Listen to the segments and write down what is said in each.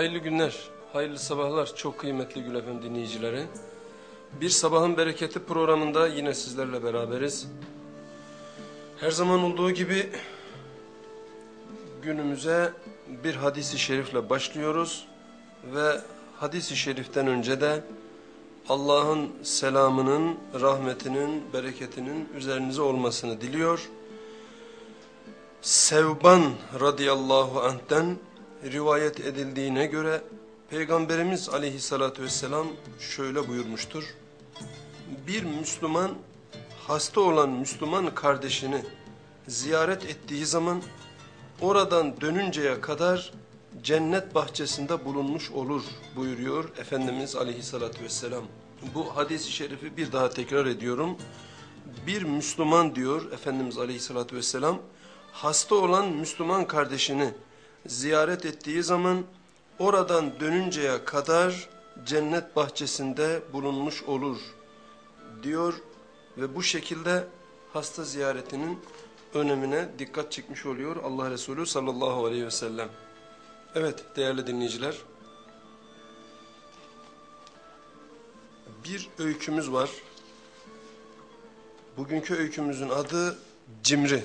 Hayırlı günler, hayırlı sabahlar çok kıymetli Gül Efem dinleyicileri. Bir Sabahın Bereketi programında yine sizlerle beraberiz. Her zaman olduğu gibi günümüze bir hadisi şerifle başlıyoruz. Ve hadisi şeriften önce de Allah'ın selamının, rahmetinin, bereketinin üzerinize olmasını diliyor. Sevban radıyallahu anh'ten rivayet edildiğine göre Peygamberimiz aleyhissalatü vesselam şöyle buyurmuştur. Bir Müslüman hasta olan Müslüman kardeşini ziyaret ettiği zaman oradan dönünceye kadar cennet bahçesinde bulunmuş olur buyuruyor Efendimiz aleyhissalatü vesselam. Bu hadis-i şerifi bir daha tekrar ediyorum. Bir Müslüman diyor Efendimiz aleyhissalatü vesselam hasta olan Müslüman kardeşini ziyaret ettiği zaman oradan dönünceye kadar cennet bahçesinde bulunmuş olur diyor ve bu şekilde hasta ziyaretinin önemine dikkat çekmiş oluyor Allah Resulü sallallahu aleyhi ve sellem. Evet değerli dinleyiciler. Bir öykümüz var. Bugünkü öykümüzün adı Cimri.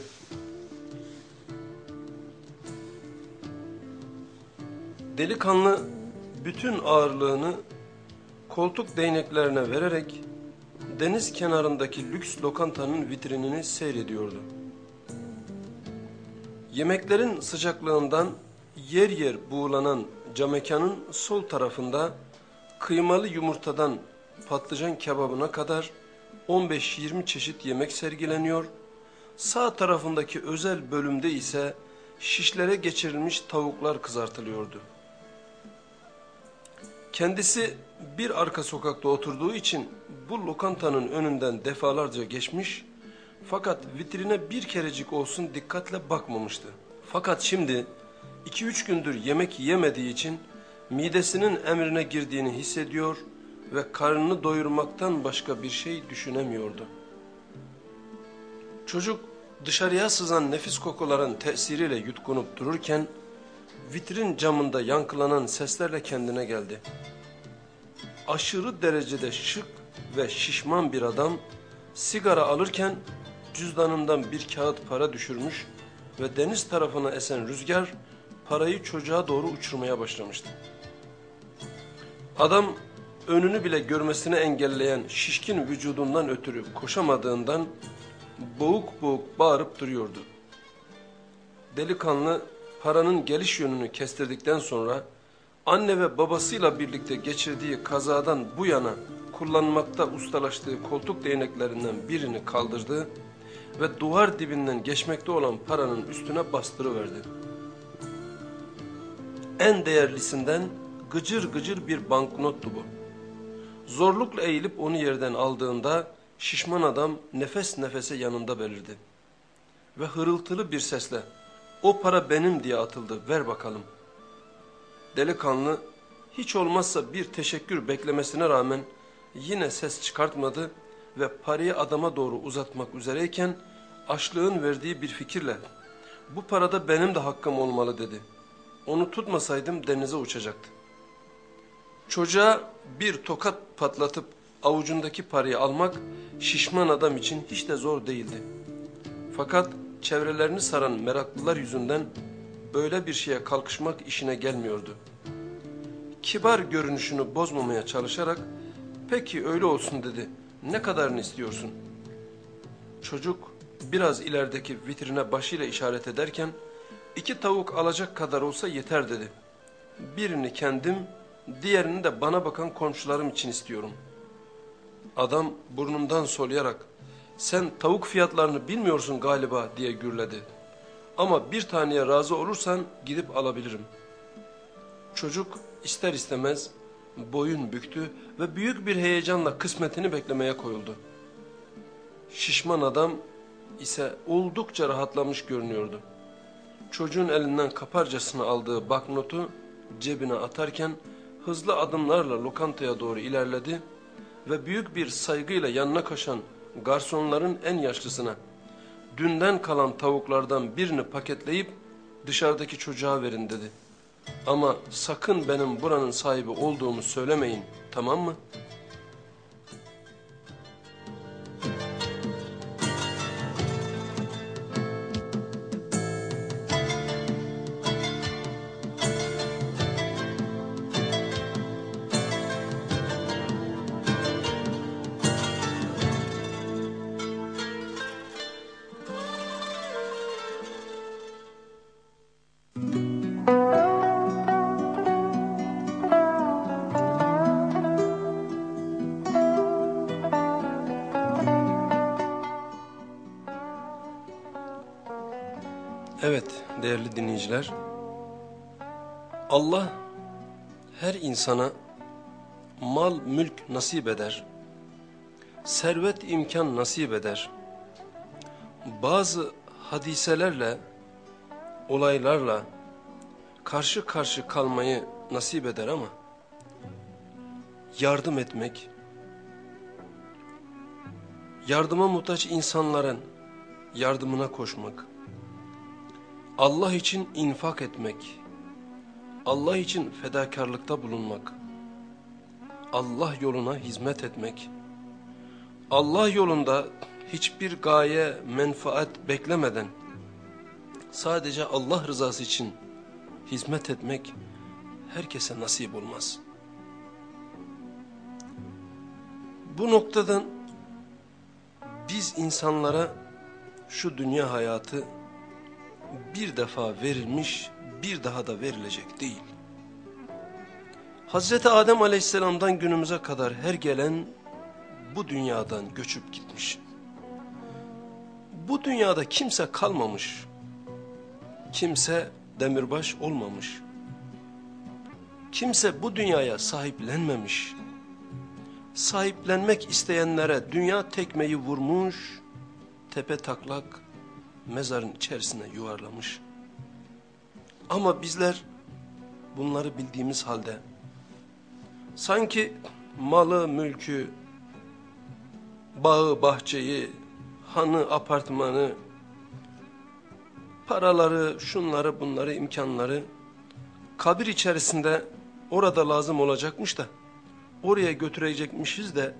Delikanlı bütün ağırlığını koltuk değneklerine vererek deniz kenarındaki lüks lokantanın vitrinini seyrediyordu. Yemeklerin sıcaklığından yer yer buğulanan camekanın sol tarafında kıymalı yumurtadan patlıcan kebabına kadar 15-20 çeşit yemek sergileniyor. Sağ tarafındaki özel bölümde ise şişlere geçirilmiş tavuklar kızartılıyordu. Kendisi bir arka sokakta oturduğu için bu lokantanın önünden defalarca geçmiş fakat vitrine bir kerecik olsun dikkatle bakmamıştı. Fakat şimdi 2-3 gündür yemek yemediği için midesinin emrine girdiğini hissediyor ve karnını doyurmaktan başka bir şey düşünemiyordu. Çocuk dışarıya sızan nefis kokuların tesiriyle yutkunup dururken vitrin camında yankılanan seslerle kendine geldi. Aşırı derecede şık ve şişman bir adam sigara alırken cüzdanından bir kağıt para düşürmüş ve deniz tarafına esen rüzgar parayı çocuğa doğru uçurmaya başlamıştı. Adam önünü bile görmesini engelleyen şişkin vücudundan ötürü koşamadığından boğuk boğuk bağırıp duruyordu. Delikanlı paranın geliş yönünü kestirdikten sonra anne ve babasıyla birlikte geçirdiği kazadan bu yana kullanmakta ustalaştığı koltuk değneklerinden birini kaldırdı ve duvar dibinden geçmekte olan paranın üstüne bastırıverdi. En değerlisinden gıcır gıcır bir banknottu bu. Zorlukla eğilip onu yerden aldığında şişman adam nefes nefese yanında belirdi. Ve hırıltılı bir sesle o para benim diye atıldı ver bakalım. Delikanlı hiç olmazsa bir teşekkür beklemesine rağmen yine ses çıkartmadı ve parayı adama doğru uzatmak üzereyken açlığın verdiği bir fikirle bu parada benim de hakkım olmalı dedi. Onu tutmasaydım denize uçacaktı. Çocuğa bir tokat patlatıp avucundaki parayı almak şişman adam için hiç de zor değildi. Fakat çevrelerini saran meraklılar yüzünden böyle bir şeye kalkışmak işine gelmiyordu. Kibar görünüşünü bozmamaya çalışarak peki öyle olsun dedi ne kadarını istiyorsun? Çocuk biraz ilerideki vitrine başıyla işaret ederken iki tavuk alacak kadar olsa yeter dedi. Birini kendim diğerini de bana bakan komşularım için istiyorum. Adam burnundan soluyarak sen tavuk fiyatlarını bilmiyorsun galiba diye gürledi. Ama bir taneye razı olursan gidip alabilirim. Çocuk ister istemez boyun büktü ve büyük bir heyecanla kısmetini beklemeye koyuldu. Şişman adam ise oldukça rahatlamış görünüyordu. Çocuğun elinden kaparcasına aldığı banknotu cebine atarken hızlı adımlarla lokantaya doğru ilerledi ve büyük bir saygıyla yanına koşan garsonların en yaşlısına dünden kalan tavuklardan birini paketleyip dışarıdaki çocuğa verin dedi. Ama sakın benim buranın sahibi olduğumu söylemeyin tamam mı? Dinleyiciler. Allah her insana mal mülk nasip eder. Servet imkan nasip eder. Bazı hadiselerle, olaylarla karşı karşı kalmayı nasip eder ama yardım etmek, yardıma muhtaç insanların yardımına koşmak, Allah için infak etmek, Allah için fedakarlıkta bulunmak, Allah yoluna hizmet etmek, Allah yolunda hiçbir gaye, menfaat beklemeden sadece Allah rızası için hizmet etmek herkese nasip olmaz. Bu noktadan biz insanlara şu dünya hayatı bir defa verilmiş, bir daha da verilecek değil. Hazreti Adem aleyhisselamdan günümüze kadar her gelen bu dünyadan göçüp gitmiş. Bu dünyada kimse kalmamış. Kimse demirbaş olmamış. Kimse bu dünyaya sahiplenmemiş. Sahiplenmek isteyenlere dünya tekmeyi vurmuş, tepe taklak mezarın içerisine yuvarlamış. Ama bizler bunları bildiğimiz halde sanki malı, mülkü, bağı, bahçeyi, hanı, apartmanı, paraları, şunları, bunları, imkanları kabir içerisinde orada lazım olacakmış da oraya götürecekmişiz de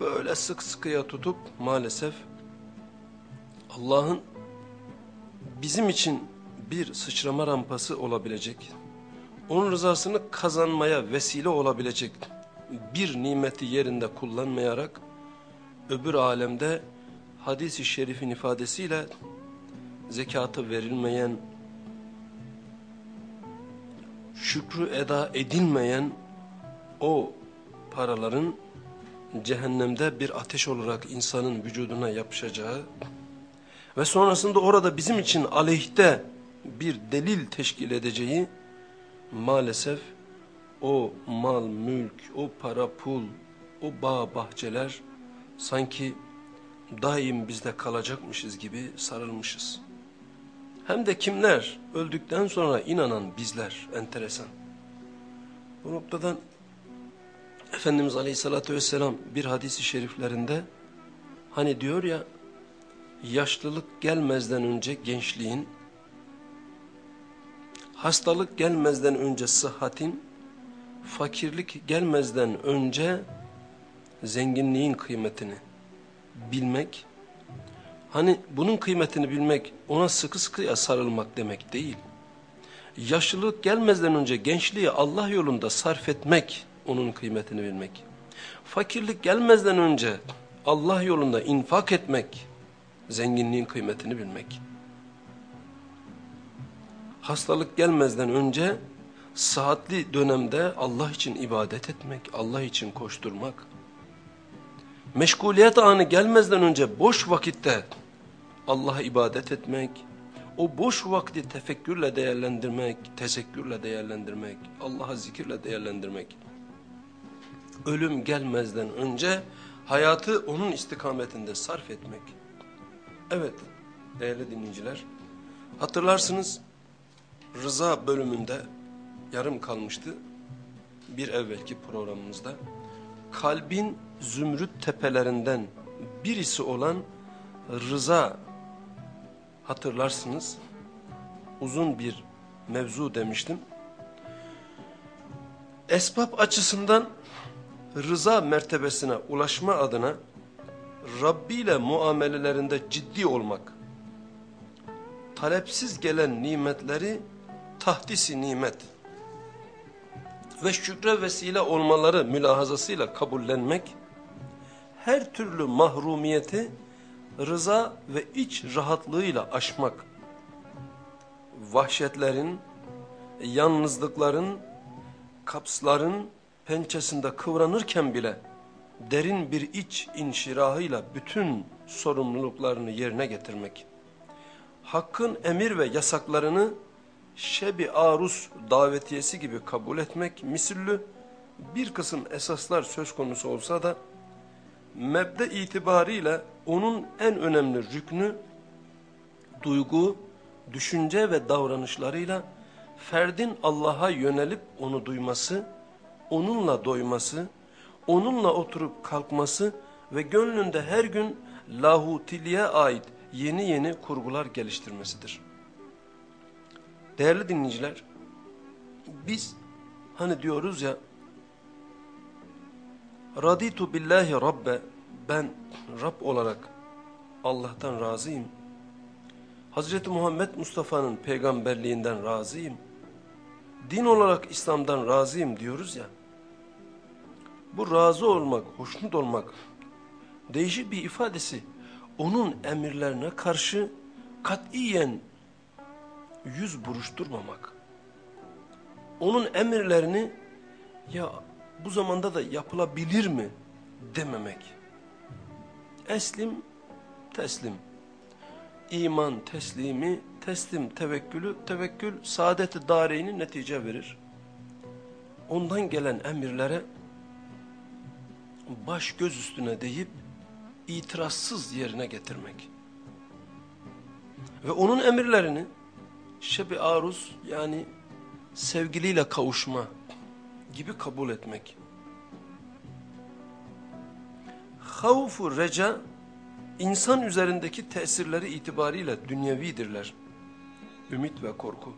böyle sık sıkıya tutup maalesef Allah'ın bizim için bir sıçrama rampası olabilecek, onun rızasını kazanmaya vesile olabilecek bir nimeti yerinde kullanmayarak öbür alemde hadis-i şerifin ifadesiyle zekatı verilmeyen, şükrü eda edilmeyen o paraların cehennemde bir ateş olarak insanın vücuduna yapışacağı ve sonrasında orada bizim için aleyhte bir delil teşkil edeceği maalesef o mal, mülk, o para, pul, o bağ, bahçeler sanki daim bizde kalacakmışız gibi sarılmışız. Hem de kimler? Öldükten sonra inanan bizler. Enteresan. Bu noktadan Efendimiz Aleyhisselatü Vesselam bir hadisi şeriflerinde hani diyor ya yaşlılık gelmezden önce gençliğin, hastalık gelmezden önce sıhhatin, fakirlik gelmezden önce zenginliğin kıymetini bilmek, hani bunun kıymetini bilmek ona sıkı sıkıya sarılmak demek değil. Yaşlılık gelmezden önce gençliği Allah yolunda sarf etmek, onun kıymetini bilmek. Fakirlik gelmezden önce Allah yolunda infak etmek, zenginliğin kıymetini bilmek. Hastalık gelmezden önce saatli dönemde Allah için ibadet etmek, Allah için koşturmak. Meşguliyet anı gelmezden önce boş vakitte Allah'a ibadet etmek, o boş vakti tefekkürle değerlendirmek, tezekkürle değerlendirmek, Allah'a zikirle değerlendirmek. Ölüm gelmezden önce hayatı onun istikametinde sarf etmek. Evet değerli dinleyiciler hatırlarsınız rıza bölümünde yarım kalmıştı bir evvelki programımızda. Kalbin zümrüt tepelerinden birisi olan rıza hatırlarsınız uzun bir mevzu demiştim. Esbab açısından rıza mertebesine ulaşma adına Rabbi ile muamelelerinde ciddi olmak, talepsiz gelen nimetleri tahdisi nimet ve şükre vesile olmaları mülahazasıyla kabullenmek, her türlü mahrumiyeti rıza ve iç rahatlığıyla aşmak, vahşetlerin, yalnızlıkların, kapsların pençesinde kıvranırken bile derin bir iç inşirahıyla bütün sorumluluklarını yerine getirmek, hakkın emir ve yasaklarını şebi arus davetiyesi gibi kabul etmek misillü bir kısım esaslar söz konusu olsa da mebde itibariyle onun en önemli rüknü duygu, düşünce ve davranışlarıyla ferdin Allah'a yönelip onu duyması, onunla doyması, onunla oturup kalkması ve gönlünde her gün lahutiliğe ait yeni yeni kurgular geliştirmesidir. Değerli dinleyiciler, biz hani diyoruz ya, Raditu billahi rabbe, ben Rab olarak Allah'tan razıyım. Hazreti Muhammed Mustafa'nın peygamberliğinden razıyım. Din olarak İslam'dan razıyım diyoruz ya. Bu razı olmak, hoşnut olmak değişik bir ifadesi. Onun emirlerine karşı katiyen yüz buruşturmamak. Onun emirlerini ya bu zamanda da yapılabilir mi dememek. Eslim, teslim. İman teslimi, teslim tevekkülü, tevekkül saadet-i netice verir. Ondan gelen emirlere baş göz üstüne deyip itirazsız yerine getirmek. Ve onun emirlerini şebi aruz yani sevgiliyle kavuşma gibi kabul etmek. Havfu reca insan üzerindeki tesirleri itibariyle dünyevidirler. Ümit ve korku.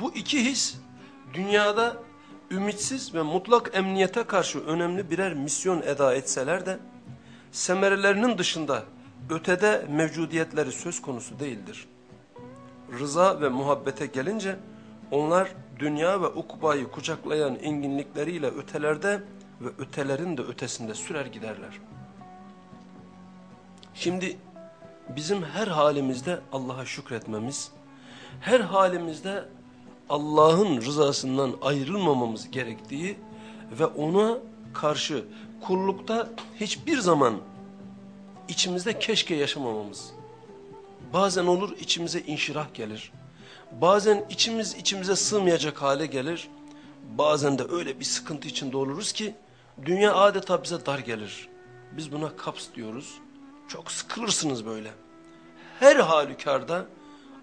Bu iki his dünyada ümitsiz ve mutlak emniyete karşı önemli birer misyon eda etseler de semerelerinin dışında ötede mevcudiyetleri söz konusu değildir. Rıza ve muhabbete gelince onlar dünya ve ukbayı kucaklayan enginlikleriyle ötelerde ve ötelerin de ötesinde sürer giderler. Şimdi bizim her halimizde Allah'a şükretmemiz, her halimizde Allah'ın rızasından ayrılmamamız gerektiği ve ona karşı kullukta hiçbir zaman içimizde keşke yaşamamamız. Bazen olur içimize inşirah gelir. Bazen içimiz içimize sığmayacak hale gelir. Bazen de öyle bir sıkıntı içinde oluruz ki dünya adeta bize dar gelir. Biz buna kaps diyoruz. Çok sıkılırsınız böyle. Her halükarda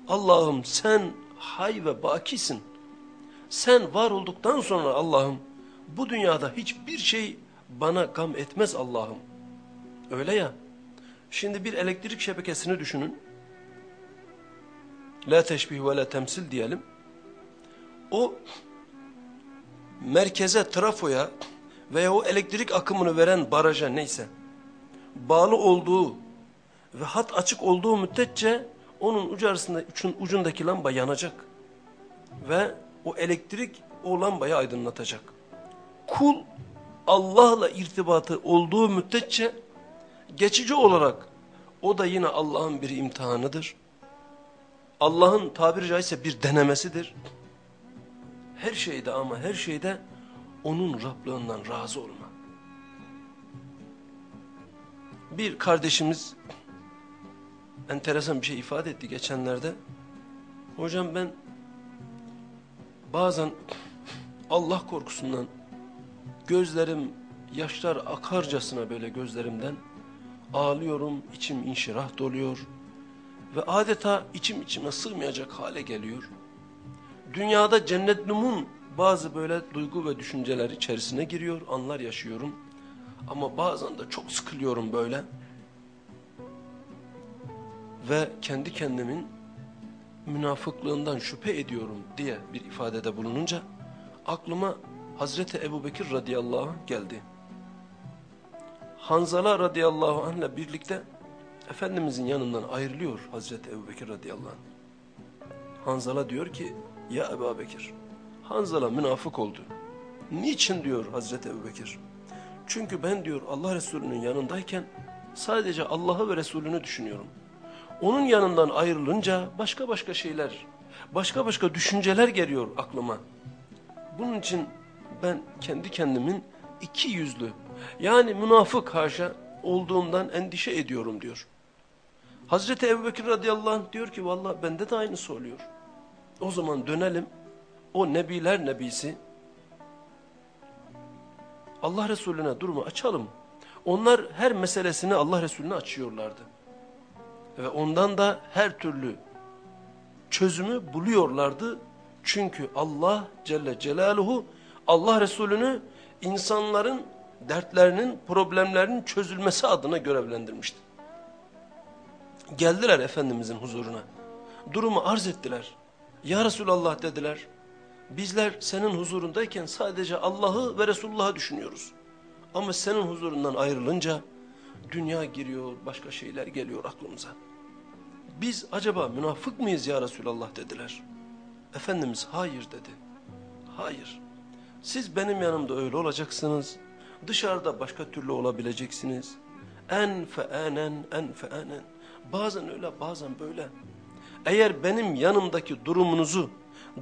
Allah'ım sen hay ve bakisin. Sen var olduktan sonra Allah'ım bu dünyada hiçbir şey bana gam etmez Allah'ım. Öyle ya. Şimdi bir elektrik şebekesini düşünün. La teşbih ve la temsil diyelim. O merkeze, trafoya veya o elektrik akımını veren baraja neyse bağlı olduğu ve hat açık olduğu müddetçe onun ucu arasında ucundaki lamba yanacak. Ve o elektrik o lambayı aydınlatacak. Kul Allah'la irtibatı olduğu müddetçe geçici olarak o da yine Allah'ın bir imtihanıdır. Allah'ın tabiri caizse bir denemesidir. Her şeyde ama her şeyde onun Rablığından razı olma. Bir kardeşimiz enteresan bir şey ifade etti geçenlerde. Hocam ben bazen Allah korkusundan gözlerim yaşlar akarcasına böyle gözlerimden ağlıyorum, içim inşirah doluyor ve adeta içim içime sığmayacak hale geliyor. Dünyada cennetlumun bazı böyle duygu ve düşünceler içerisine giriyor, anlar yaşıyorum. Ama bazen de çok sıkılıyorum böyle. Ve kendi kendimin münafıklığından şüphe ediyorum diye bir ifadede bulununca aklıma Hazreti Ebu Bekir radıyallahu anh geldi. Hanzala radıyallahu anh ile birlikte Efendimizin yanından ayrılıyor Hazreti Ebu Bekir radıyallahu anh. Hanzala diyor ki ya Ebu Bekir Hanzala münafık oldu. Niçin diyor Hazreti Ebu Bekir. Çünkü ben diyor Allah Resulü'nün yanındayken sadece Allah'ı ve Resulünü düşünüyorum. Onun yanından ayrılınca başka başka şeyler, başka başka düşünceler geliyor aklıma. Bunun için ben kendi kendimin iki yüzlü yani münafık haşa olduğumdan endişe ediyorum diyor. Hazreti Ebu Bekir radıyallahu anh diyor ki valla bende de aynısı oluyor. O zaman dönelim o nebiler nebisi Allah Resulüne durumu açalım. Onlar her meselesini Allah Resulüne açıyorlardı. Ve ondan da her türlü çözümü buluyorlardı. Çünkü Allah Celle Celaluhu Allah Resulü'nü insanların dertlerinin, problemlerinin çözülmesi adına görevlendirmişti. Geldiler Efendimizin huzuruna. Durumu arz ettiler. Ya Resulallah dediler. Bizler senin huzurundayken sadece Allah'ı ve Resulullah'ı düşünüyoruz. Ama senin huzurundan ayrılınca dünya giriyor, başka şeyler geliyor aklımıza. Biz acaba münafık mıyız ya Resulallah dediler. Efendimiz hayır dedi. Hayır. Siz benim yanımda öyle olacaksınız. Dışarıda başka türlü olabileceksiniz. En feenen, en feenen. Bazen öyle, bazen böyle. Eğer benim yanımdaki durumunuzu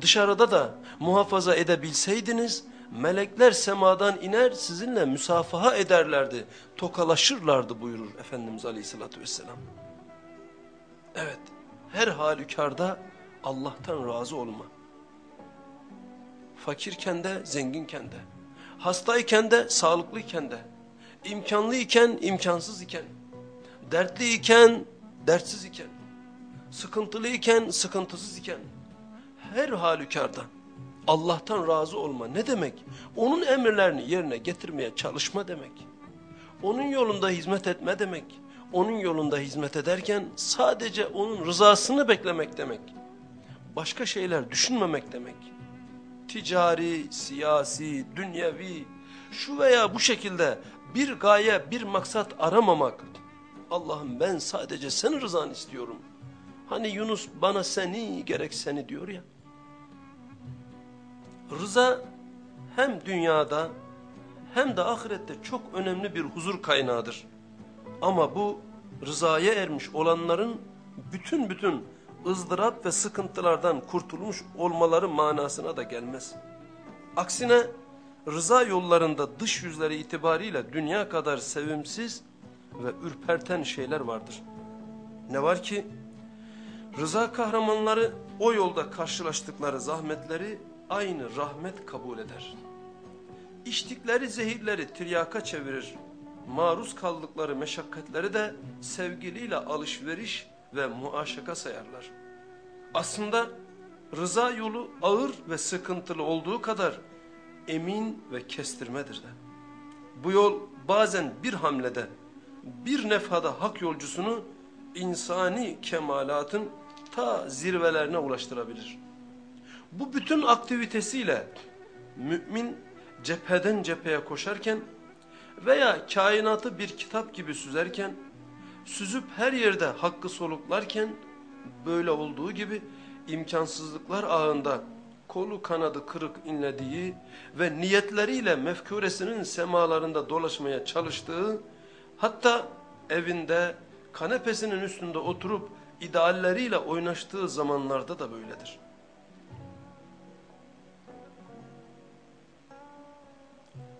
dışarıda da muhafaza edebilseydiniz, melekler semadan iner sizinle müsafaha ederlerdi, tokalaşırlardı buyurur Efendimiz Aleyhisselatü Vesselam. Evet, her halükarda Allah'tan razı olma. Fakirken de, zenginken de, hastayken de, sağlıklıyken de, imkanlı iken, imkansız iken, dertli iken, dertsiz iken, sıkıntılı iken, sıkıntısız iken, her halükarda Allah'tan razı olma ne demek? Onun emirlerini yerine getirmeye çalışma demek. Onun yolunda hizmet etme demek. Onun yolunda hizmet ederken sadece onun rızasını beklemek demek. Başka şeyler düşünmemek demek. Ticari, siyasi, dünyevi, şu veya bu şekilde bir gaye, bir maksat aramamak. Allah'ım ben sadece senin rızanı istiyorum. Hani Yunus bana seni gerek seni diyor ya. Rıza hem dünyada hem de ahirette çok önemli bir huzur kaynağıdır. Ama bu rızaya ermiş olanların bütün bütün ızdırap ve sıkıntılardan kurtulmuş olmaları manasına da gelmez. Aksine rıza yollarında dış yüzleri itibariyle dünya kadar sevimsiz ve ürperten şeyler vardır. Ne var ki rıza kahramanları o yolda karşılaştıkları zahmetleri aynı rahmet kabul eder. İçtikleri zehirleri tiryaka çevirir. Maruz kaldıkları meşakkatleri de sevgiliyle alışveriş ve muaşaka sayarlar. Aslında rıza yolu ağır ve sıkıntılı olduğu kadar emin ve kestirmedir de. Bu yol bazen bir hamlede, bir nefhada hak yolcusunu insani kemalatın ta zirvelerine ulaştırabilir. Bu bütün aktivitesiyle mümin cepheden cepheye koşarken veya kainatı bir kitap gibi süzerken, süzüp her yerde hakkı soluklarken böyle olduğu gibi imkansızlıklar ağında kolu kanadı kırık inlediği ve niyetleriyle mefkuresinin semalarında dolaşmaya çalıştığı, hatta evinde kanepesinin üstünde oturup idealleriyle oynaştığı zamanlarda da böyledir.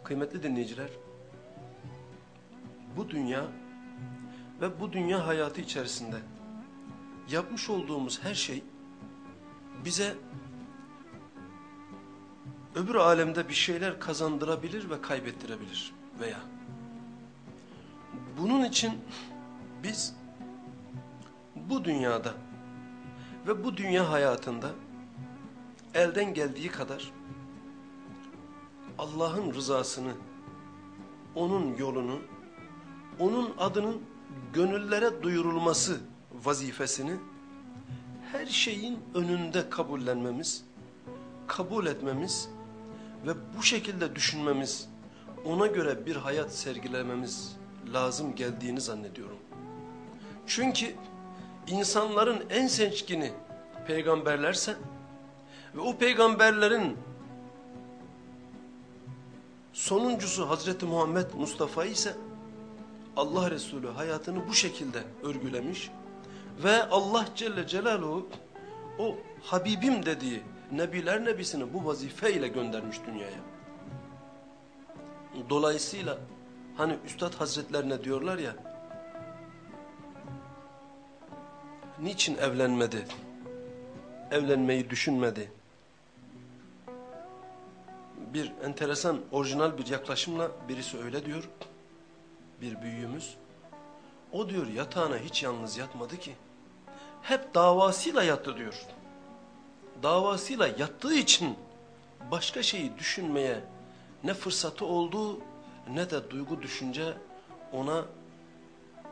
Kıymetli dinleyiciler, bu dünya ve bu dünya hayatı içerisinde yapmış olduğumuz her şey bize öbür alemde bir şeyler kazandırabilir ve kaybettirebilir veya bunun için biz bu dünyada ve bu dünya hayatında elden geldiği kadar Allah'ın rızasını, onun yolunu, onun adının gönüllere duyurulması vazifesini her şeyin önünde kabullenmemiz, kabul etmemiz ve bu şekilde düşünmemiz, ona göre bir hayat sergilememiz lazım geldiğini zannediyorum. Çünkü insanların en seçkini peygamberlerse ve o peygamberlerin sonuncusu Hazreti Muhammed Mustafa ise Allah Resulü hayatını bu şekilde örgülemiş ve Allah Celle Celaluhu o Habibim dediği Nebiler Nebisini bu vazifeyle göndermiş dünyaya. Dolayısıyla hani Üstad Hazretlerine diyorlar ya niçin evlenmedi? Evlenmeyi düşünmedi. Bir enteresan orijinal bir yaklaşımla birisi öyle diyor. Bir büyüğümüz. O diyor yatağına hiç yalnız yatmadı ki. Hep davasıyla yattı diyor. Davasıyla yattığı için başka şeyi düşünmeye ne fırsatı oldu ne de duygu düşünce ona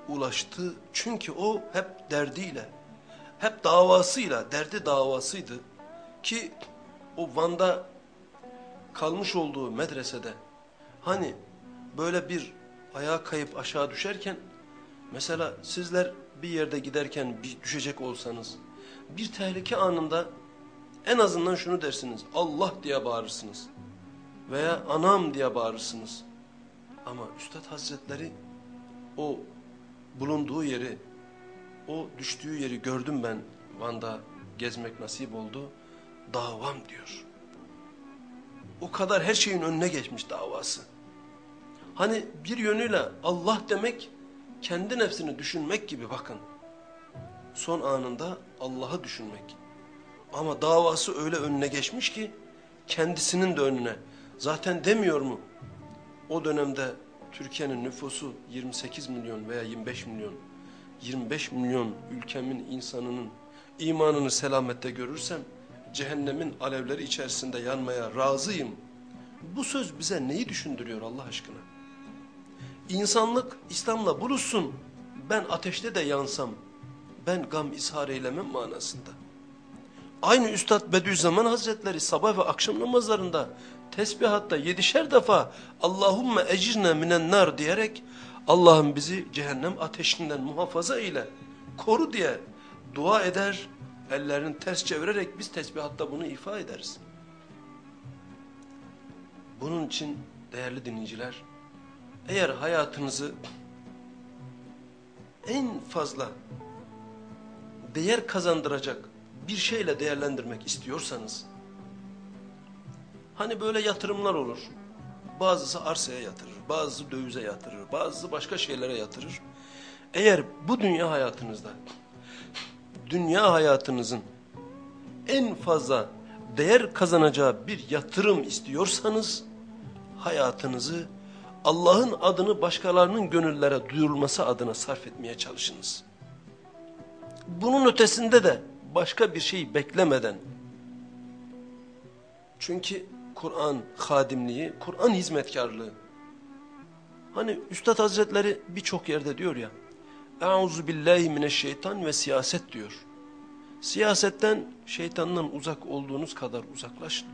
ulaştı. Çünkü o hep derdiyle, hep davasıyla, derdi davasıydı. Ki o Van'da kalmış olduğu medresede hani böyle bir ayağa kayıp aşağı düşerken mesela sizler bir yerde giderken bir düşecek olsanız bir tehlike anında en azından şunu dersiniz Allah diye bağırırsınız veya anam diye bağırırsınız. Ama Üstad Hazretleri o bulunduğu yeri, o düştüğü yeri gördüm ben Van'da gezmek nasip oldu. Davam diyor. O kadar her şeyin önüne geçmiş davası. Hani bir yönüyle Allah demek kendi nefsini düşünmek gibi bakın. Son anında Allah'ı düşünmek. Ama davası öyle önüne geçmiş ki kendisinin de önüne. Zaten demiyor mu? O dönemde Türkiye'nin nüfusu 28 milyon veya 25 milyon. 25 milyon ülkemin insanının imanını selamette görürsem cehennemin alevleri içerisinde yanmaya razıyım. Bu söz bize neyi düşündürüyor Allah aşkına? İnsanlık İslam'la buluşsun, ben ateşte de yansam, ben gam ishar eylemem manasında. Aynı Üstad Bediüzzaman Hazretleri sabah ve akşam namazlarında tesbihatta yedişer defa Allahümme ecirne minen diyerek Allah'ım bizi cehennem ateşinden muhafaza eyle, koru diye dua eder, ellerini ters çevirerek biz tesbihatta bunu ifa ederiz. Bunun için değerli dinleyiciler, eğer hayatınızı en fazla değer kazandıracak bir şeyle değerlendirmek istiyorsanız, hani böyle yatırımlar olur, bazısı arsaya yatırır, bazısı dövize yatırır, bazısı başka şeylere yatırır. Eğer bu dünya hayatınızda, dünya hayatınızın en fazla değer kazanacağı bir yatırım istiyorsanız, hayatınızı Allah'ın adını başkalarının gönüllere duyurulması adına sarf etmeye çalışınız. Bunun ötesinde de başka bir şey beklemeden. Çünkü Kur'an hadimliği, Kur'an hizmetkarlığı. Hani Üstad Hazretleri birçok yerde diyor ya, Euzu billahi mineşşeytan ve siyaset diyor. Siyasetten, şeytandan uzak olduğunuz kadar uzaklaşın.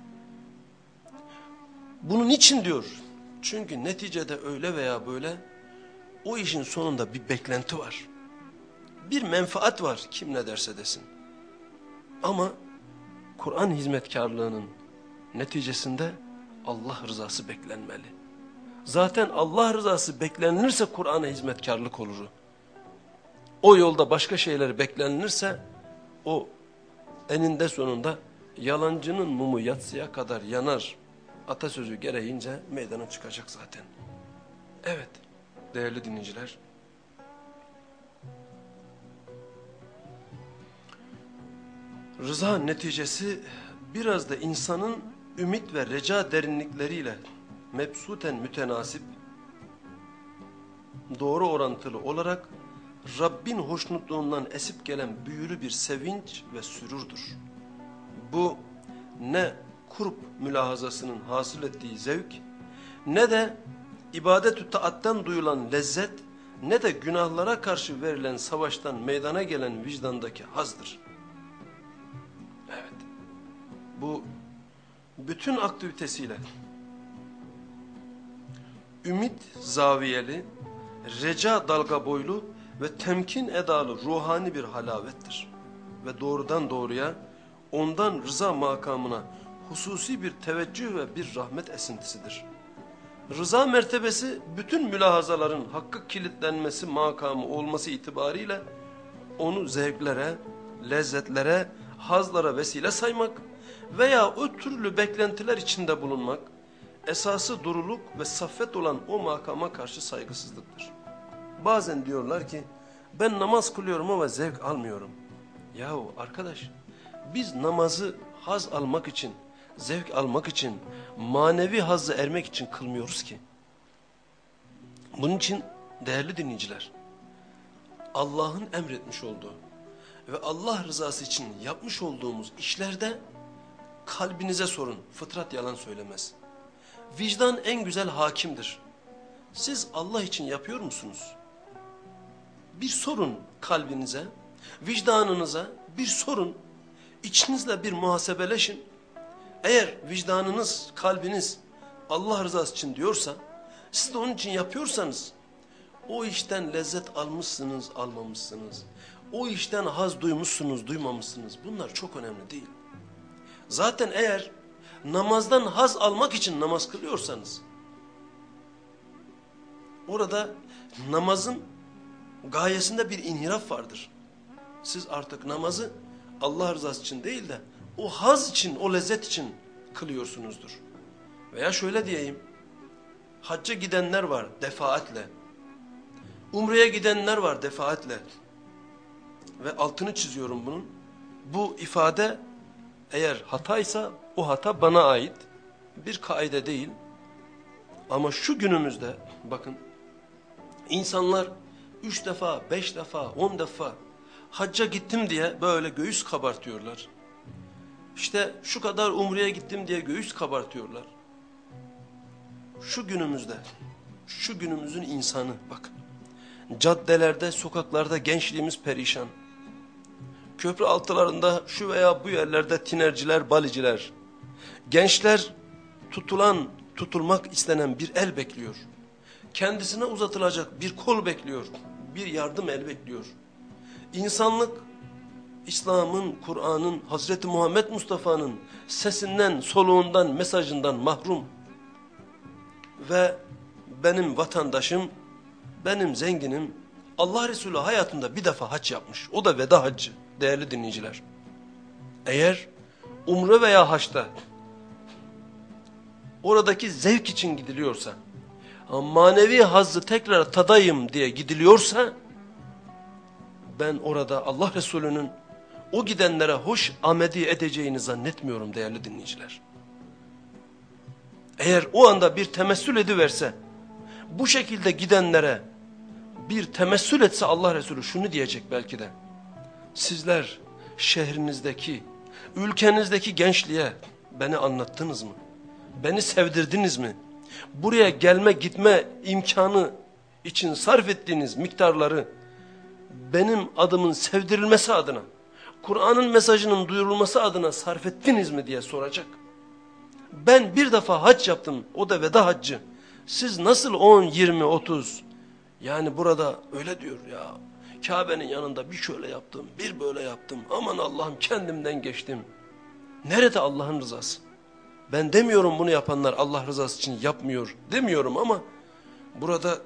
Bunun için diyor. Çünkü neticede öyle veya böyle o işin sonunda bir beklenti var. Bir menfaat var kim ne derse desin. Ama Kur'an hizmetkarlığının neticesinde Allah rızası beklenmeli. Zaten Allah rızası beklenirse Kur'an'a hizmetkarlık olur. O yolda başka şeyler beklenirse o eninde sonunda yalancının mumu yatsıya kadar yanar atasözü gereğince meydana çıkacak zaten. Evet değerli dinleyiciler. Rıza neticesi biraz da insanın ümit ve reca derinlikleriyle mebsuten mütenasip, doğru orantılı olarak Rabbin hoşnutluğundan esip gelen büyülü bir sevinç ve sürürdür. Bu ne kurp mülahazasının hasıl ettiği zevk, ne de ibadet-ü taatten duyulan lezzet, ne de günahlara karşı verilen savaştan meydana gelen vicdandaki hazdır. bu bütün aktivitesiyle ümit zaviyeli, reca dalga boylu ve temkin edalı ruhani bir halavettir. Ve doğrudan doğruya ondan rıza makamına hususi bir teveccüh ve bir rahmet esintisidir. Rıza mertebesi bütün mülahazaların hakkı kilitlenmesi makamı olması itibariyle onu zevklere, lezzetlere, hazlara vesile saymak veya o türlü beklentiler içinde bulunmak, esası duruluk ve saffet olan o makama karşı saygısızlıktır. Bazen diyorlar ki ben namaz kılıyorum ama zevk almıyorum. Yahu arkadaş biz namazı haz almak için, zevk almak için, manevi hazzı ermek için kılmıyoruz ki. Bunun için değerli dinleyiciler, Allah'ın emretmiş olduğu ve Allah rızası için yapmış olduğumuz işlerde kalbinize sorun. Fıtrat yalan söylemez. Vicdan en güzel hakimdir. Siz Allah için yapıyor musunuz? Bir sorun kalbinize, vicdanınıza bir sorun. İçinizle bir muhasebeleşin. Eğer vicdanınız, kalbiniz Allah rızası için diyorsa, siz de onun için yapıyorsanız, o işten lezzet almışsınız, almamışsınız. O işten haz duymuşsunuz, duymamışsınız. Bunlar çok önemli değil. Zaten eğer namazdan haz almak için namaz kılıyorsanız, orada namazın gayesinde bir inhiraf vardır. Siz artık namazı Allah rızası için değil de o haz için, o lezzet için kılıyorsunuzdur. Veya şöyle diyeyim, hacca gidenler var defaatle, umreye gidenler var defaatle ve altını çiziyorum bunun. Bu ifade eğer hataysa o hata bana ait bir kaide değil. Ama şu günümüzde bakın insanlar üç defa, beş defa, on defa hacca gittim diye böyle göğüs kabartıyorlar. İşte şu kadar umreye gittim diye göğüs kabartıyorlar. Şu günümüzde, şu günümüzün insanı bakın. Caddelerde, sokaklarda gençliğimiz perişan. Köprü altılarında şu veya bu yerlerde tinerciler, baliciler. Gençler tutulan, tutulmak istenen bir el bekliyor. Kendisine uzatılacak bir kol bekliyor. Bir yardım el bekliyor. İnsanlık, İslam'ın, Kur'an'ın, Hazreti Muhammed Mustafa'nın sesinden, soluğundan, mesajından mahrum. Ve benim vatandaşım, benim zenginim, Allah Resulü hayatında bir defa hac yapmış. O da veda haccı değerli dinleyiciler. Eğer umre veya haçta oradaki zevk için gidiliyorsa, manevi hazzı tekrar tadayım diye gidiliyorsa, ben orada Allah Resulü'nün o gidenlere hoş amedi edeceğini zannetmiyorum değerli dinleyiciler. Eğer o anda bir temessül ediverse, bu şekilde gidenlere bir temessül etse Allah Resulü şunu diyecek belki de. Sizler şehrinizdeki, ülkenizdeki gençliğe beni anlattınız mı? Beni sevdirdiniz mi? Buraya gelme gitme imkanı için sarf ettiğiniz miktarları benim adımın sevdirilmesi adına, Kur'an'ın mesajının duyurulması adına sarf ettiniz mi diye soracak. Ben bir defa hac yaptım, o da veda haccı. Siz nasıl 10, 20, 30? Yani burada öyle diyor ya. Kabe'nin yanında bir şöyle yaptım, bir böyle yaptım. Aman Allah'ım kendimden geçtim. Nerede Allah'ın rızası? Ben demiyorum bunu yapanlar Allah rızası için yapmıyor demiyorum ama burada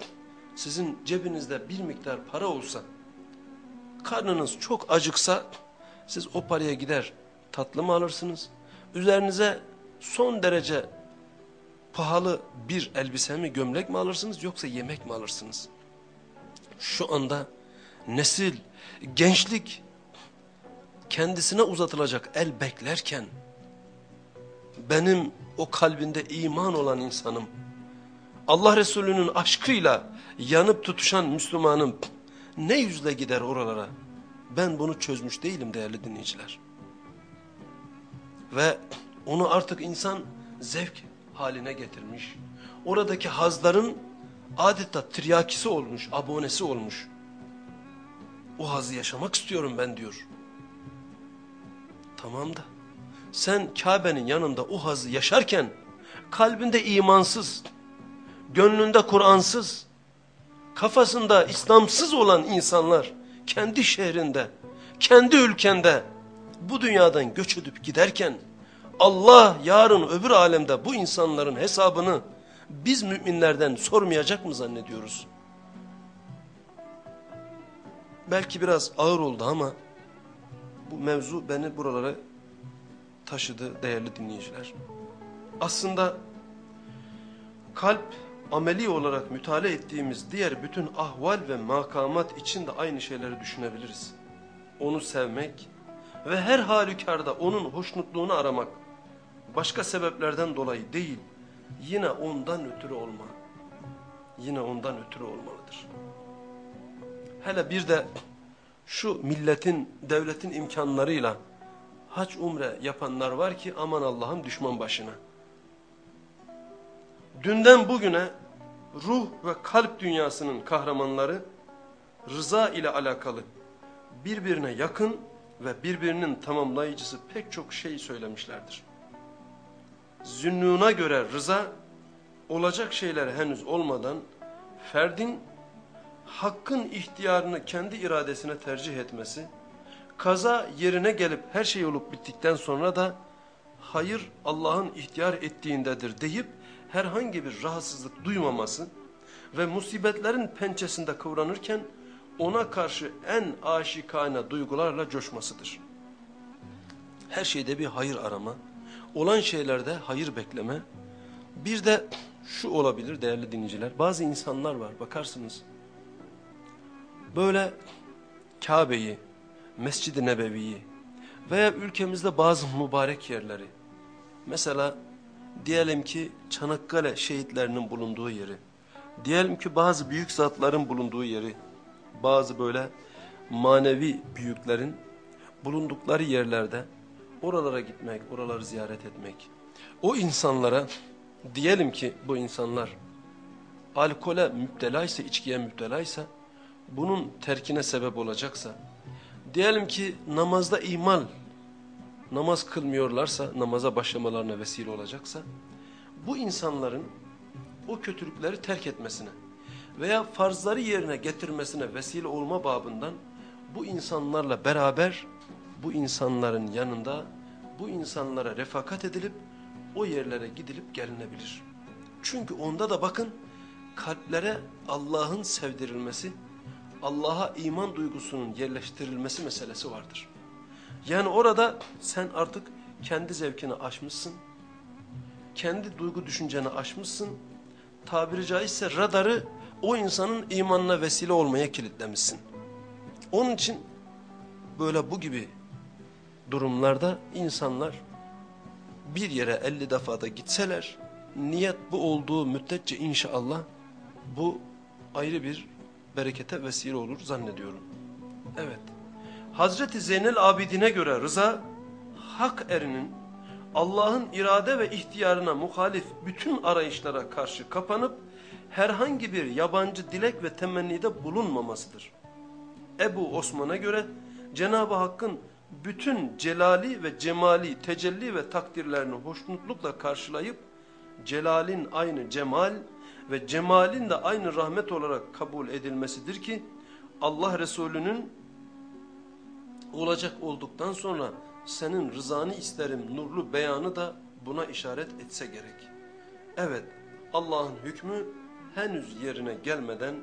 sizin cebinizde bir miktar para olsa, karnınız çok acıksa siz o paraya gider tatlı mı alırsınız? Üzerinize son derece pahalı bir elbise mi gömlek mi alırsınız yoksa yemek mi alırsınız? Şu anda nesil, gençlik kendisine uzatılacak el beklerken benim o kalbinde iman olan insanım, Allah Resulü'nün aşkıyla yanıp tutuşan Müslümanım ne yüzle gider oralara? Ben bunu çözmüş değilim değerli dinleyiciler. Ve onu artık insan zevk haline getirmiş. Oradaki hazların adeta tiryakisi olmuş, abonesi olmuş. O hazı yaşamak istiyorum ben diyor. Tamam da sen Kabe'nin yanında o hazı yaşarken kalbinde imansız, gönlünde Kur'ansız, kafasında İslamsız olan insanlar kendi şehrinde, kendi ülkende bu dünyadan göç edip giderken Allah yarın öbür alemde bu insanların hesabını biz müminlerden sormayacak mı zannediyoruz? Belki biraz ağır oldu ama bu mevzu beni buralara taşıdı değerli dinleyiciler. Aslında kalp ameli olarak mütale ettiğimiz diğer bütün ahval ve makamat için de aynı şeyleri düşünebiliriz. Onu sevmek ve her halükarda onun hoşnutluğunu aramak başka sebeplerden dolayı değil, yine ondan ötürü olma. Yine ondan ötürü olmalıdır. Hele bir de şu milletin, devletin imkanlarıyla hac umre yapanlar var ki aman Allah'ım düşman başına. Dünden bugüne ruh ve kalp dünyasının kahramanları rıza ile alakalı birbirine yakın ve birbirinin tamamlayıcısı pek çok şey söylemişlerdir. Zünnuna göre rıza olacak şeyler henüz olmadan ferdin hakkın ihtiyarını kendi iradesine tercih etmesi, kaza yerine gelip her şey olup bittikten sonra da hayır Allah'ın ihtiyar ettiğindedir deyip herhangi bir rahatsızlık duymaması ve musibetlerin pençesinde kıvranırken ona karşı en aşikane duygularla coşmasıdır. Her şeyde bir hayır arama, olan şeylerde hayır bekleme, bir de şu olabilir değerli dinleyiciler, bazı insanlar var bakarsınız, böyle Kabe'yi, Mescid-i Nebevi'yi veya ülkemizde bazı mübarek yerleri, mesela diyelim ki Çanakkale şehitlerinin bulunduğu yeri, diyelim ki bazı büyük zatların bulunduğu yeri, bazı böyle manevi büyüklerin bulundukları yerlerde oralara gitmek, oraları ziyaret etmek, o insanlara diyelim ki bu insanlar alkole müptelaysa, içkiye müptelaysa, bunun terkine sebep olacaksa, diyelim ki namazda imal, namaz kılmıyorlarsa, namaza başlamalarına vesile olacaksa, bu insanların o kötülükleri terk etmesine veya farzları yerine getirmesine vesile olma babından bu insanlarla beraber, bu insanların yanında, bu insanlara refakat edilip, o yerlere gidilip gelinebilir. Çünkü onda da bakın, kalplere Allah'ın sevdirilmesi, Allah'a iman duygusunun yerleştirilmesi meselesi vardır. Yani orada sen artık kendi zevkini aşmışsın, kendi duygu düşünceni aşmışsın, tabiri caizse radarı o insanın imanına vesile olmaya kilitlemişsin. Onun için böyle bu gibi durumlarda insanlar bir yere elli defada gitseler, niyet bu olduğu müddetçe inşallah bu ayrı bir berekete vesile olur zannediyorum. Evet. Hazreti Zeynel Abidin'e göre rıza, hak erinin Allah'ın irade ve ihtiyarına muhalif bütün arayışlara karşı kapanıp herhangi bir yabancı dilek ve temennide bulunmamasıdır. Ebu Osman'a göre Cenab-ı Hakk'ın bütün celali ve cemali, tecelli ve takdirlerini hoşnutlukla karşılayıp celalin aynı cemal ve cemalin de aynı rahmet olarak kabul edilmesidir ki Allah Resulü'nün olacak olduktan sonra senin rızanı isterim nurlu beyanı da buna işaret etse gerek. Evet Allah'ın hükmü henüz yerine gelmeden